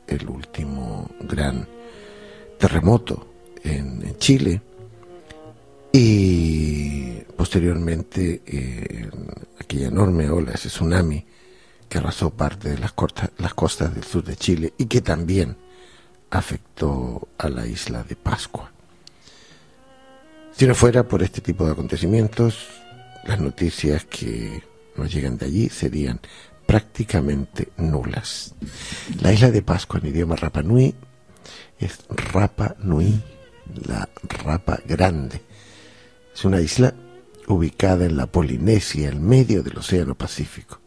el último gran terremoto en, en Chile y posteriormente eh, aquella enorme ola, ese tsunami que arrasó parte de las, corta- las costas del sur de Chile y que también afectó a la isla de Pascua. Si no fuera por este tipo de acontecimientos, las noticias que nos llegan de allí serían prácticamente nulas. La isla de Pascua en idioma Rapa Nui es Rapa Nui, la Rapa Grande. Es una isla ubicada en la Polinesia, en medio del Océano Pacífico.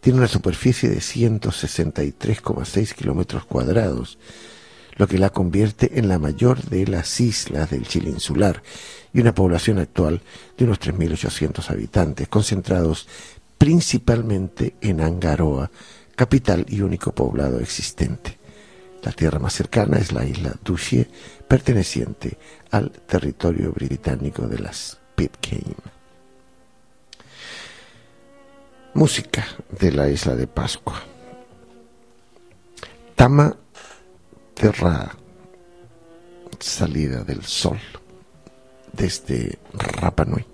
Tiene una superficie de 163,6 kilómetros cuadrados, lo que la convierte en la mayor de las islas del Chile insular y una población actual de unos 3.800 habitantes, concentrados principalmente en Angaroa, capital y único poblado existente. La tierra más cercana es la isla Dushie, perteneciente al territorio británico de las Pitcairn. Música de la isla de Pascua. Tama Terra, salida del sol, desde Rapa Nui.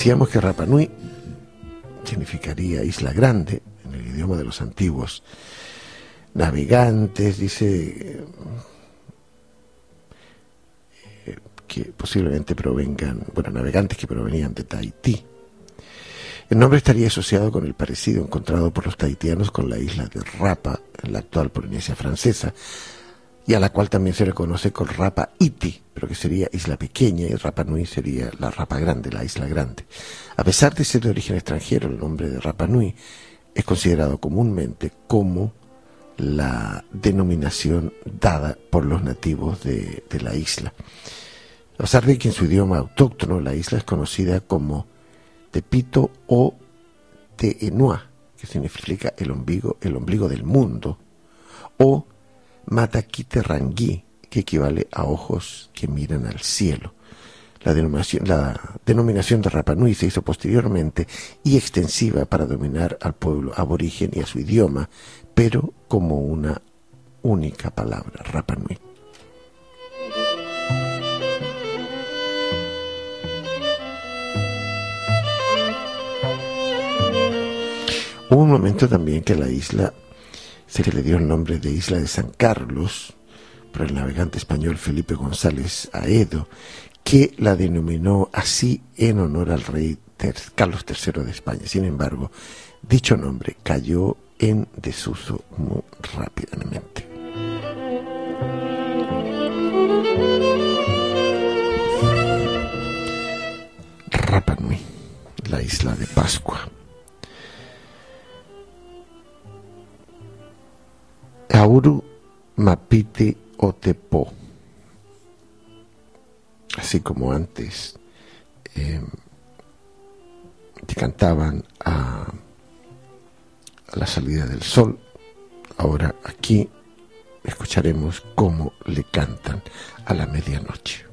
Decíamos que Rapa Nui significaría isla grande en el idioma de los antiguos navegantes, dice eh, que posiblemente provengan, bueno, navegantes que provenían de Tahití. El nombre estaría asociado con el parecido encontrado por los tahitianos con la isla de Rapa, en la actual Polinesia francesa, y a la cual también se reconoce con Rapa Iti, que sería isla pequeña, y Rapa Nui sería la Rapa Grande, la isla grande. A pesar de ser de origen extranjero, el nombre de Rapa Nui es considerado comúnmente como la denominación dada por los nativos de, la isla. A pesar de que en su idioma autóctono la isla es conocida como Tepito o Teenua, que significa el ombligo, el ombligo del mundo, o Mataquiterrangui, que equivale a ojos que miran al cielo. La denominación, la denominación de Rapa Nui se hizo posteriormente y extensiva para dominar al pueblo aborigen y a su idioma, pero como una única palabra, Rapa Nui. Hubo un momento también que la isla se le dio el nombre de Isla de San Carlos por el navegante español Felipe González Aedo, que la denominó así en honor al rey Carlos III de España. Sin embargo, dicho nombre cayó en desuso muy rápidamente. Rapa Nui, la isla de Pascua. Auru Mapiti Otepo. Así como antes eh, que cantaban a, a la salida del sol, ahora aquí escucharemos cómo le cantan a la medianoche.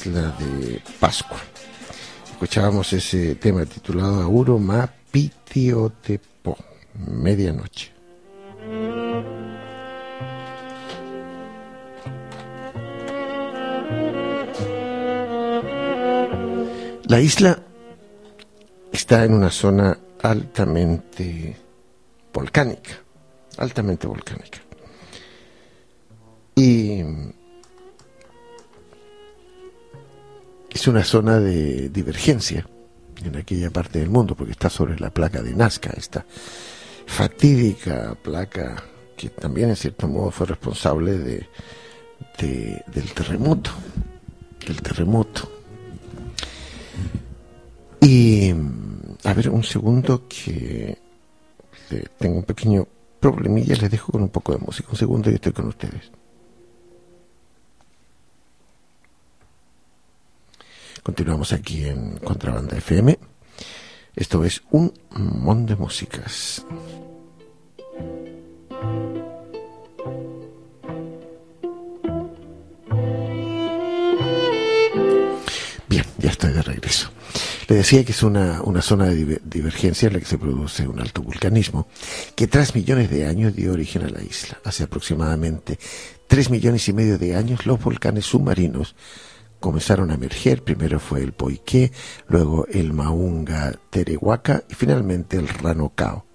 Isla de Pascua. Escuchábamos ese tema titulado Auro Ma Pitiotepo, medianoche. La isla está en una zona altamente volcánica, altamente volcánica. Y es una zona de divergencia en aquella parte del mundo, porque está sobre la placa de Nazca, esta fatídica placa que también en cierto modo fue responsable de, de- del terremoto, del terremoto. Y a ver, un segundo que tengo un pequeño problemilla, les dejo con un poco de música. Un segundo y estoy con ustedes. Continuamos aquí en Contrabanda FM. Esto es un mon de músicas. Bien, ya estoy de regreso. Le decía que es una, una zona de diver- divergencia en la que se produce un alto vulcanismo que tras millones de años dio origen a la isla. Hace aproximadamente tres millones y medio de años los volcanes submarinos comenzaron a emerger. Primero fue el Poiqué, luego el Maunga Terehuaca y finalmente el Ranocao.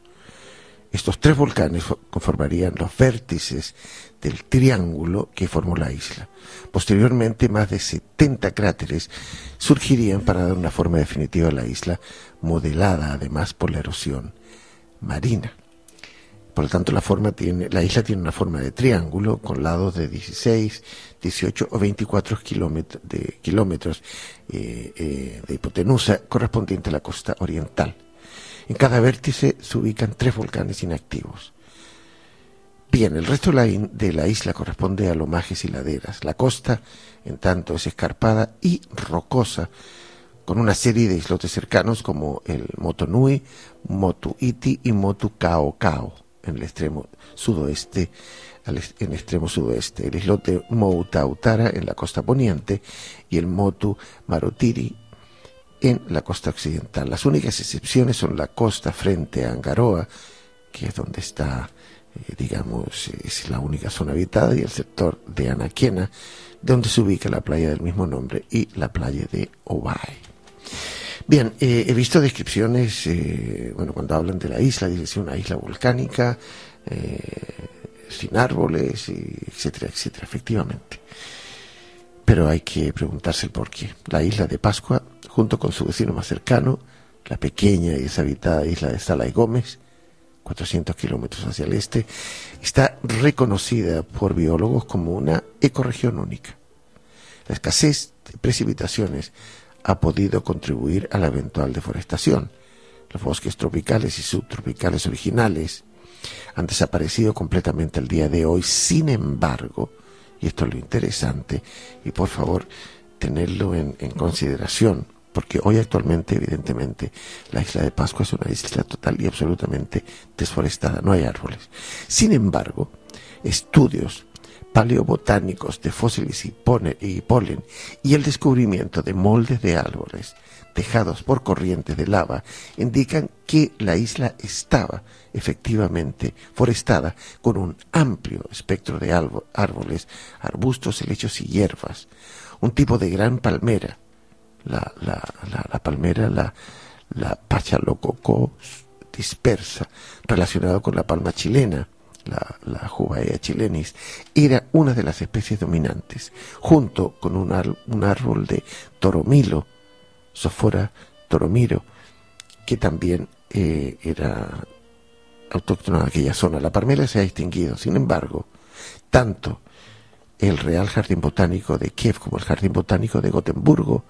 Estos tres volcanes fo- conformarían los vértices del triángulo que formó la isla. Posteriormente, más de 70 cráteres surgirían para dar una forma definitiva a la isla, modelada además por la erosión marina. Por lo tanto, la, forma tiene, la isla tiene una forma de triángulo con lados de 16, 18 o 24 kilómetros eh, eh, de hipotenusa correspondiente a la costa oriental. En cada vértice se ubican tres volcanes inactivos. Bien, el resto de la, de la isla corresponde a lomajes y laderas. La costa, en tanto, es escarpada y rocosa, con una serie de islotes cercanos como el Motonui, Motuiti y Motu Cao Cao, en el extremo sudoeste, en el extremo sudoeste, el islote Moutautara en la costa poniente y el Motu Marotiri en la costa occidental. Las únicas excepciones son la costa frente a Angaroa, que es donde está, eh, digamos, es la única zona habitada, y el sector de Anaquena, donde se ubica la playa del mismo nombre y la playa de Obae. Bien, eh, he visto descripciones, eh, bueno, cuando hablan de la isla, dice es una isla volcánica, eh, sin árboles, etcétera, etcétera, efectivamente. Pero hay que preguntarse el por qué. La isla de Pascua, junto con su vecino más cercano, la pequeña y deshabitada isla de Sala y Gómez, 400 kilómetros hacia el este, está reconocida por biólogos como una ecorregión única. La escasez de precipitaciones ha podido contribuir a la eventual deforestación. Los bosques tropicales y subtropicales originales han desaparecido completamente el día de hoy. Sin embargo, y esto es lo interesante, y por favor tenerlo en, en consideración, porque hoy actualmente, evidentemente, la isla de Pascua es una isla total y absolutamente desforestada, no hay árboles. Sin embargo, estudios paleobotánicos de fósiles y, pone- y polen y el descubrimiento de moldes de árboles dejados por corrientes de lava indican que la isla estaba efectivamente forestada con un amplio espectro de árboles, arbustos, helechos y hierbas, un tipo de gran palmera, la, la, la, palmera, la, Pachalococo dispersa, relacionado con la palma chilena, la, la Jubaea chilenis, era una de las especies dominantes, junto con un, un árbol de toromilo, Sofora toromiro, que también eh, era autóctono de aquella zona. La palmera se ha extinguido, sin embargo, tanto el Real Jardín Botánico de Kiev como el Jardín Botánico de Gotemburgo,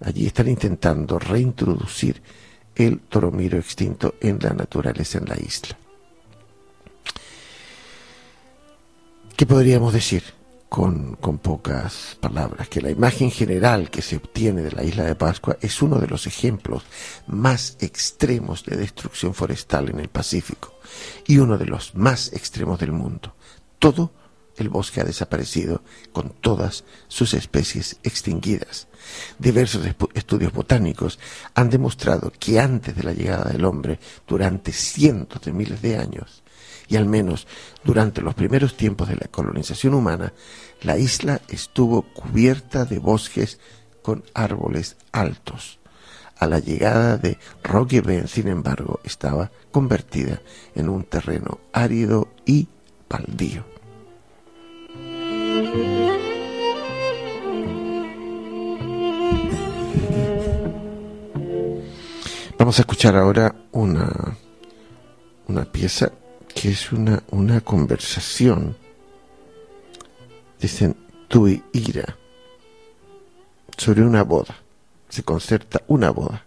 allí están intentando reintroducir el toromiro extinto en la naturaleza en la isla. ¿Qué podríamos decir con, con pocas palabras? Que la imagen general que se obtiene de la isla de Pascua es uno de los ejemplos más extremos de destrucción forestal en el Pacífico y uno de los más extremos del mundo. Todo el bosque ha desaparecido con todas sus especies extinguidas. Diversos estudios botánicos han demostrado que antes de la llegada del hombre, durante cientos de miles de años, y al menos durante los primeros tiempos de la colonización humana, la isla estuvo cubierta de bosques con árboles altos. A la llegada de Roque Ben, sin embargo, estaba convertida en un terreno árido y baldío. Vamos a escuchar ahora una, una pieza que es una, una conversación. Dicen y Ira sobre una boda. Se concerta una boda.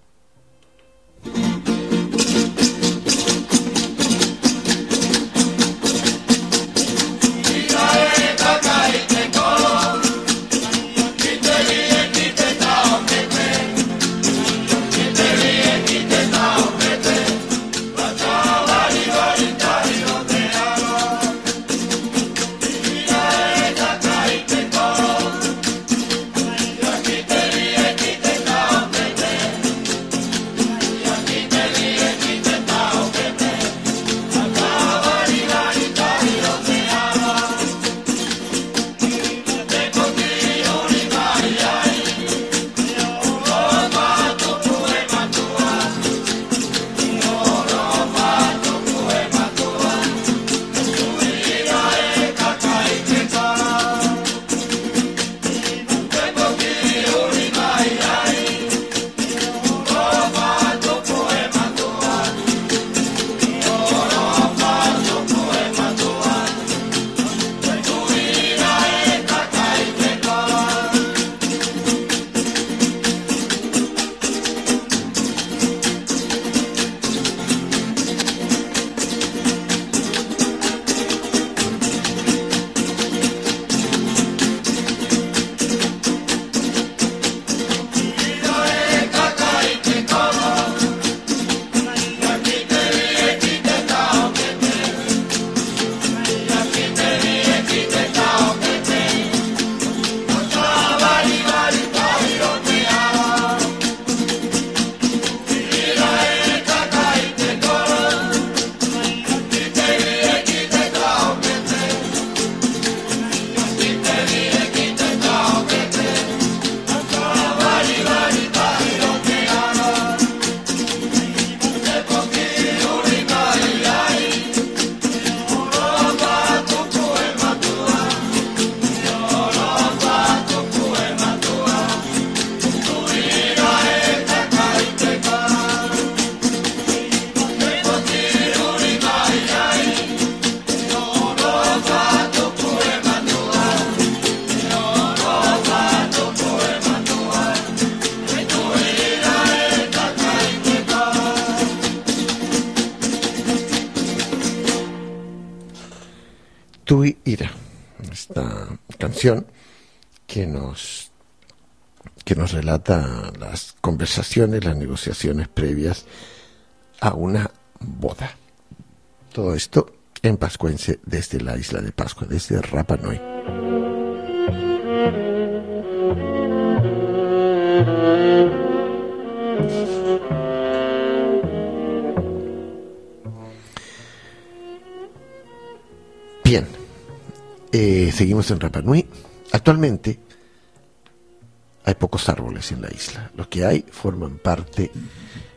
Las conversaciones, las negociaciones previas a una boda. Todo esto en pascuense desde la isla de Pascua, desde Rapa Nui. Bien, eh, seguimos en Rapa Nui. Actualmente hay pocos árboles en la isla. Los que hay forman parte,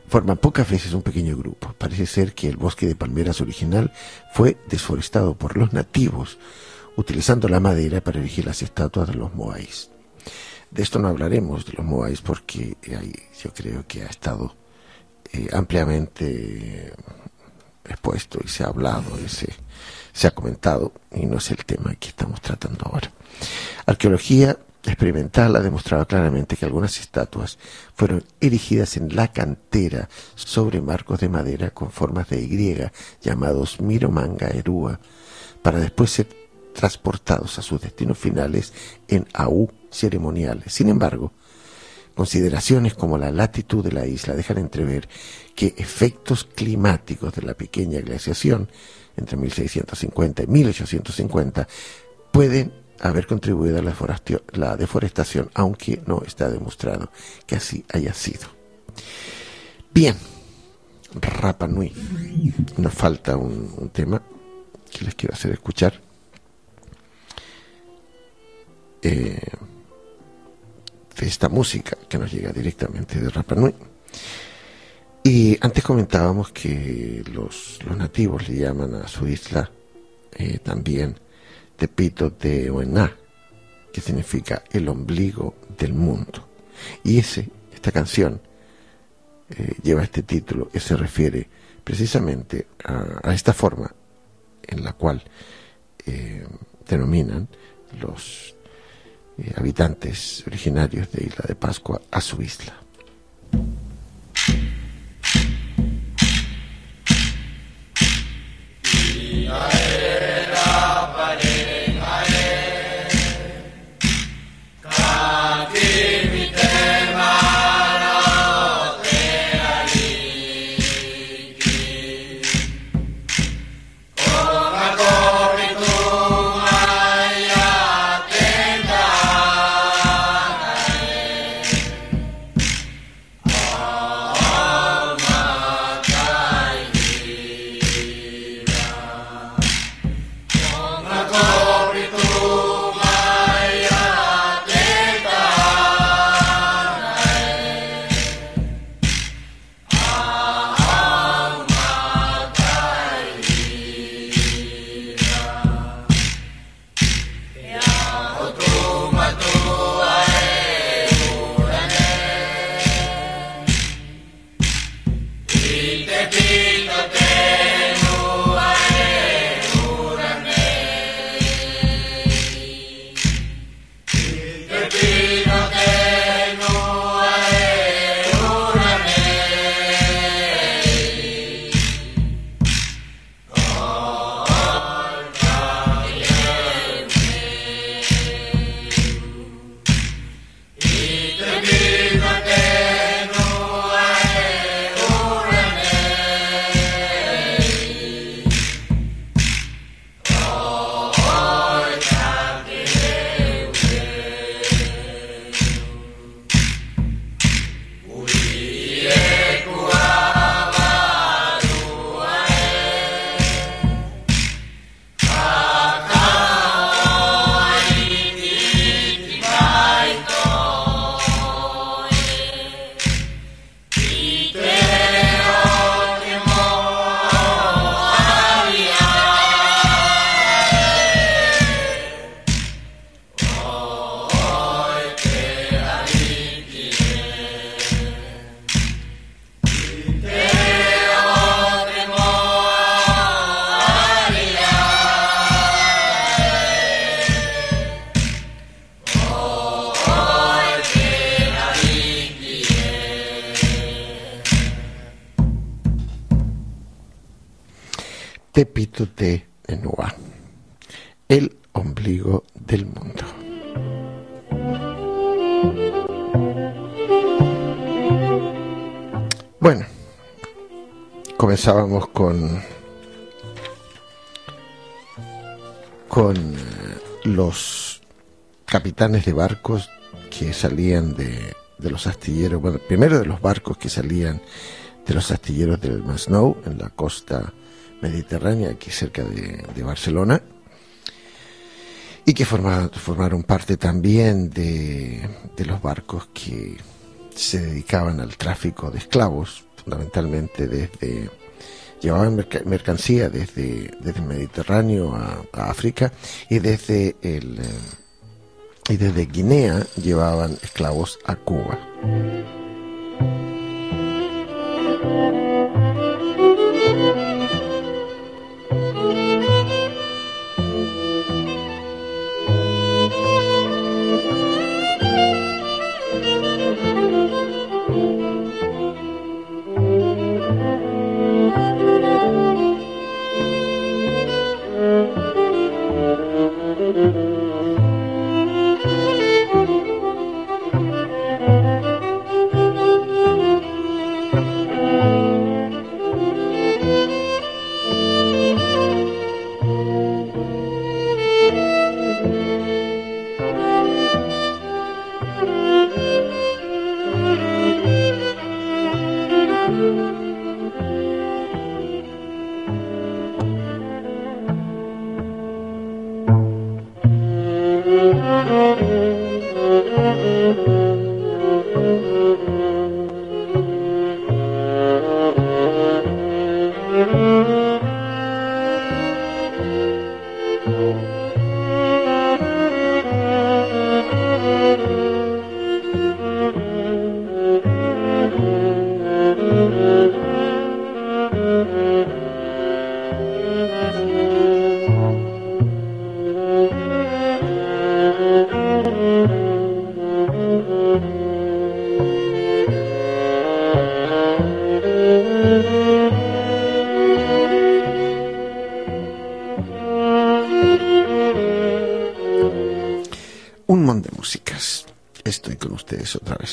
forman pocas veces un pequeño grupo. Parece ser que el bosque de palmeras original fue desforestado por los nativos, utilizando la madera para erigir las estatuas de los moais. De esto no hablaremos de los moais porque hay, yo creo que ha estado eh, ampliamente expuesto y se ha hablado y se, se ha comentado y no es el tema que estamos tratando ahora. Arqueología experimental ha demostrado claramente que algunas estatuas fueron erigidas en la cantera sobre marcos de madera con formas de Y llamados Miromanga Erua para después ser transportados a sus destinos finales en AU ceremoniales. Sin embargo, consideraciones como la latitud de la isla dejan entrever que efectos climáticos de la pequeña glaciación entre 1650 y 1850 pueden haber contribuido a la la deforestación, aunque no está demostrado que así haya sido. Bien, Rapa Nui. Nos falta un, un tema que les quiero hacer escuchar. Eh, de esta música que nos llega directamente de Rapa Nui. Y antes comentábamos que los, los nativos le llaman a su isla eh, también Tepito de Oená, que significa el ombligo del mundo. Y ese, esta canción eh, lleva este título y se refiere precisamente a, a esta forma en la cual eh, denominan los eh, habitantes originarios de Isla de Pascua a su isla. Barcos que salían de, de los astilleros, bueno, primero de los barcos que salían de los astilleros del Masnou en la costa mediterránea, aquí cerca de, de Barcelona, y que formaron, formaron parte también de, de los barcos que se dedicaban al tráfico de esclavos, fundamentalmente desde llevaban merca- mercancía desde, desde el Mediterráneo a, a África y desde el eh, y desde Guinea llevaban esclavos a Cuba.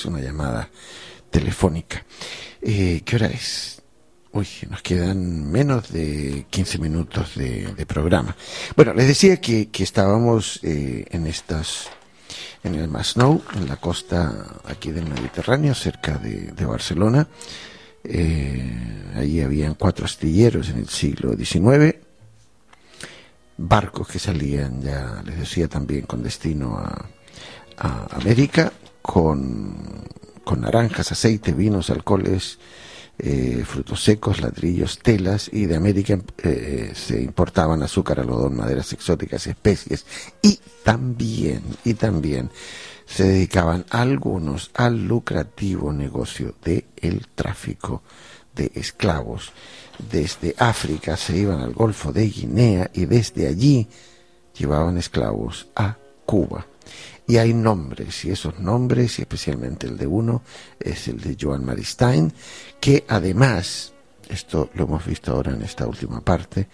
Una llamada telefónica. Eh, ¿Qué hora es? Uy, nos quedan menos de 15 minutos de, programa. Bueno, les decía que, que estábamos eh, en estas, en el Masnou, en la costa aquí del Mediterráneo, cerca de, de Barcelona. Eh, allí habían cuatro astilleros en el siglo XIX, barcos que salían ya, les decía también, con destino a, a América, con, con naranjas, aceite, vinos, alcoholes, eh, frutos secos, ladrillos, telas, y de América eh, se importaban azúcar, algodón, maderas exóticas, especies, y también, y también se dedicaban algunos al lucrativo negocio de el tráfico de esclavos. Desde África se iban al Golfo de Guinea y desde allí llevaban esclavos a Cuba. Y hay nombres, y esos nombres, y especialmente el de uno, es el de Joan Maristain, que además, esto lo hemos visto ahora en esta última parte,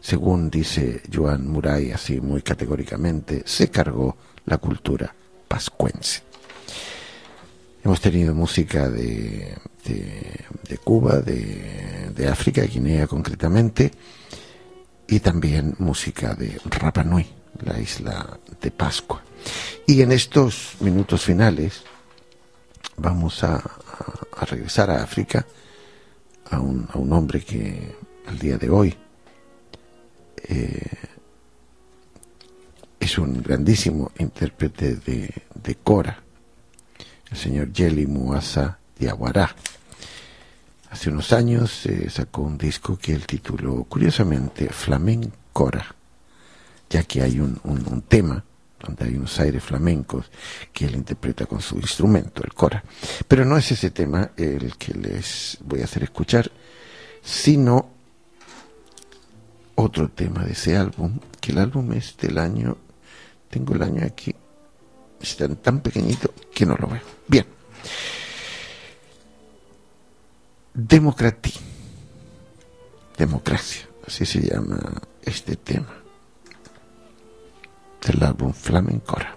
según dice Joan Muray así muy categóricamente, se cargó la cultura pascuense. Hemos tenido música de, de, Cuba, de, de, África, Guinea concretamente, y también música de Rapa Nui, la isla de Pascua. Y en estos minutos finales vamos a, regresar a África, a un, a un, hombre que al día de hoy eh, es un grandísimo intérprete de, de Cora, el señor Yeli Muasa Diaguará. Hace unos años eh, sacó un disco que él tituló curiosamente Flamencora, ya que hay un, un, tema donde hay unos aires flamencos que él interpreta con su instrumento, el cora. Pero no es ese tema el que les voy a hacer escuchar, sino otro tema de ese álbum, que el álbum es del año, tengo el año aquí, está tan pequeñito que no lo veo. Bien. Democratí. Democracia, así se llama este tema del álbum Flamencora.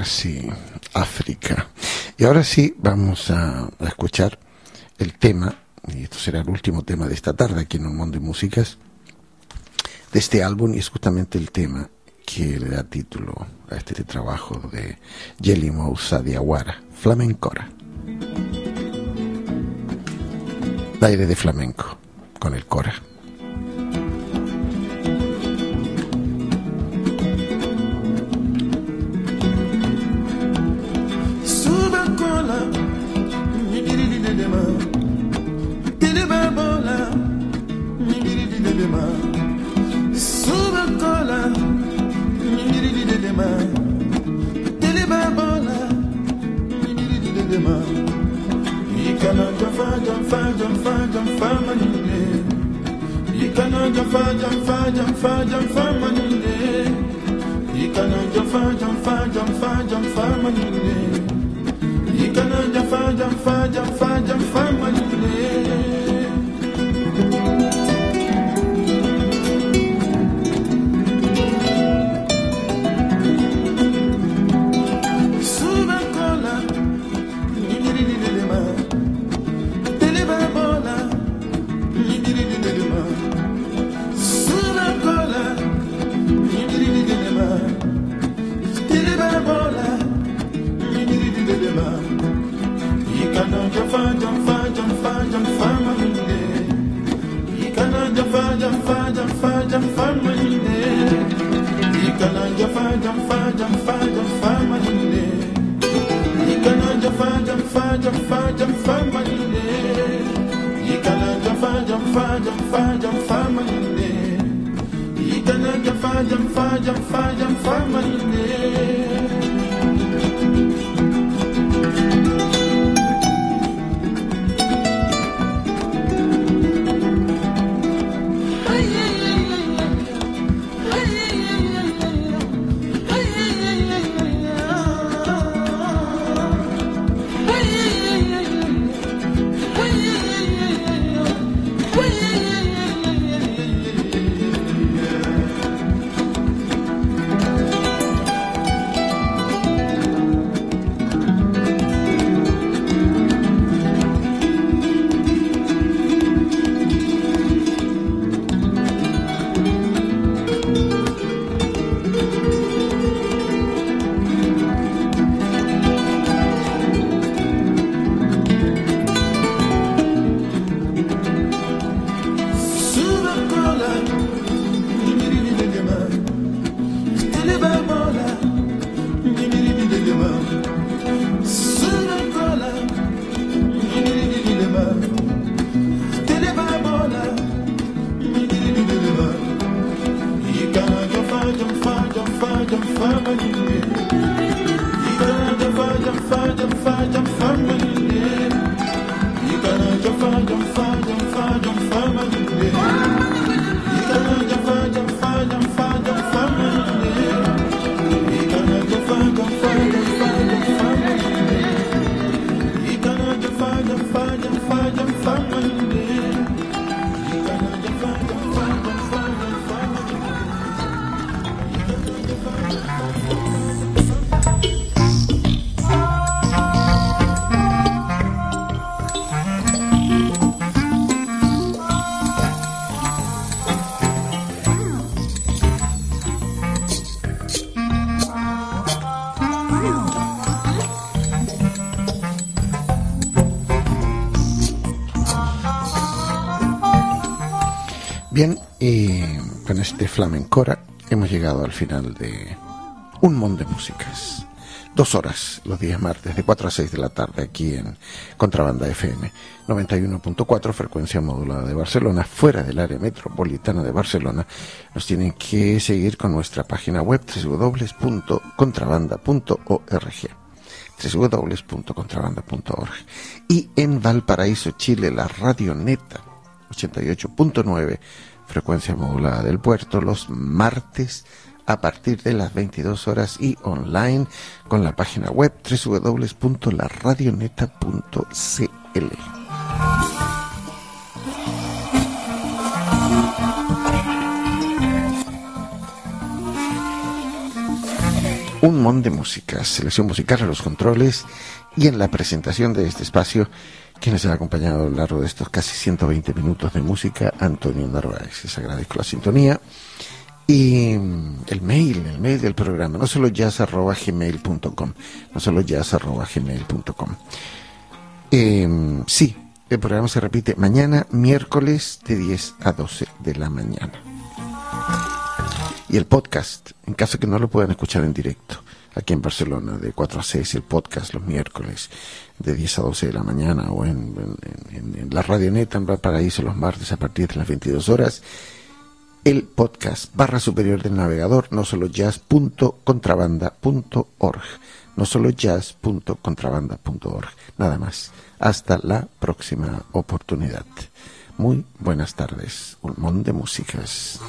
Democracy África. Y ahora sí vamos a, escuchar el tema, y esto será el último tema de esta tarde aquí en Un Mundo de Músicas, de este álbum, y es justamente el tema que le da título a este trabajo de Jelly Moussa Diawara, Flamencora. Aire de flamenco, con el Cora. jamfa jamfa maninde ikana jamfa jamfa jamfa jamfa maninde ikana jamfa jamfa jamfa jamfa maninde ikana jamfa jamfa jamfa jamfa maninde jafa jafa jafa jafa maninde. Ikana jafa jafa jafa jafa maninde. Ikana jafa jafa jafa jafa maninde. Ikana jafa jafa jafa jafa maninde. Ikana jafa jafa jafa jafa maninde. Ikana jafa jafa jafa jafa maninde. Flamencora hemos llegado al final de un montón de músicas. Dos horas los días martes de 4 a 6 de la tarde aquí en Contrabanda FM 91.4 frecuencia modulada de Barcelona fuera del área metropolitana de Barcelona. Nos tienen que seguir con nuestra página web www.contrabanda.org www.contrabanda.org y en Valparaíso, Chile, la Radio Neta 88.9 frecuencia modulada del puerto los martes a partir de las 22 horas y online con la página web www.laradioneta.cl. un mon de música, selección musical a los controles y en la presentación de este espacio, quienes han acompañado a lo largo de estos casi 120 minutos de música, Antonio Narváez. Les agradezco la sintonía. Y mm, el mail, el mail del programa, no solo jazz.gmail.com, no solo jazz.gmail.com. Eh, sí, el programa se repite mañana, miércoles, de 10 a 12 de la mañana. Y el podcast, en caso que no lo puedan escuchar en directo, aquí en Barcelona, de 4 a 6, el podcast los miércoles, de 10 a 12 de la mañana, o en, en, en, en la radioneta en Valparaíso los martes a partir de las 22 horas, el podcast barra superior del navegador no solo jazz.contrabanda.org no solo jazz.contrabanda.org nada más. Hasta la próxima oportunidad. Muy buenas tardes un de músicas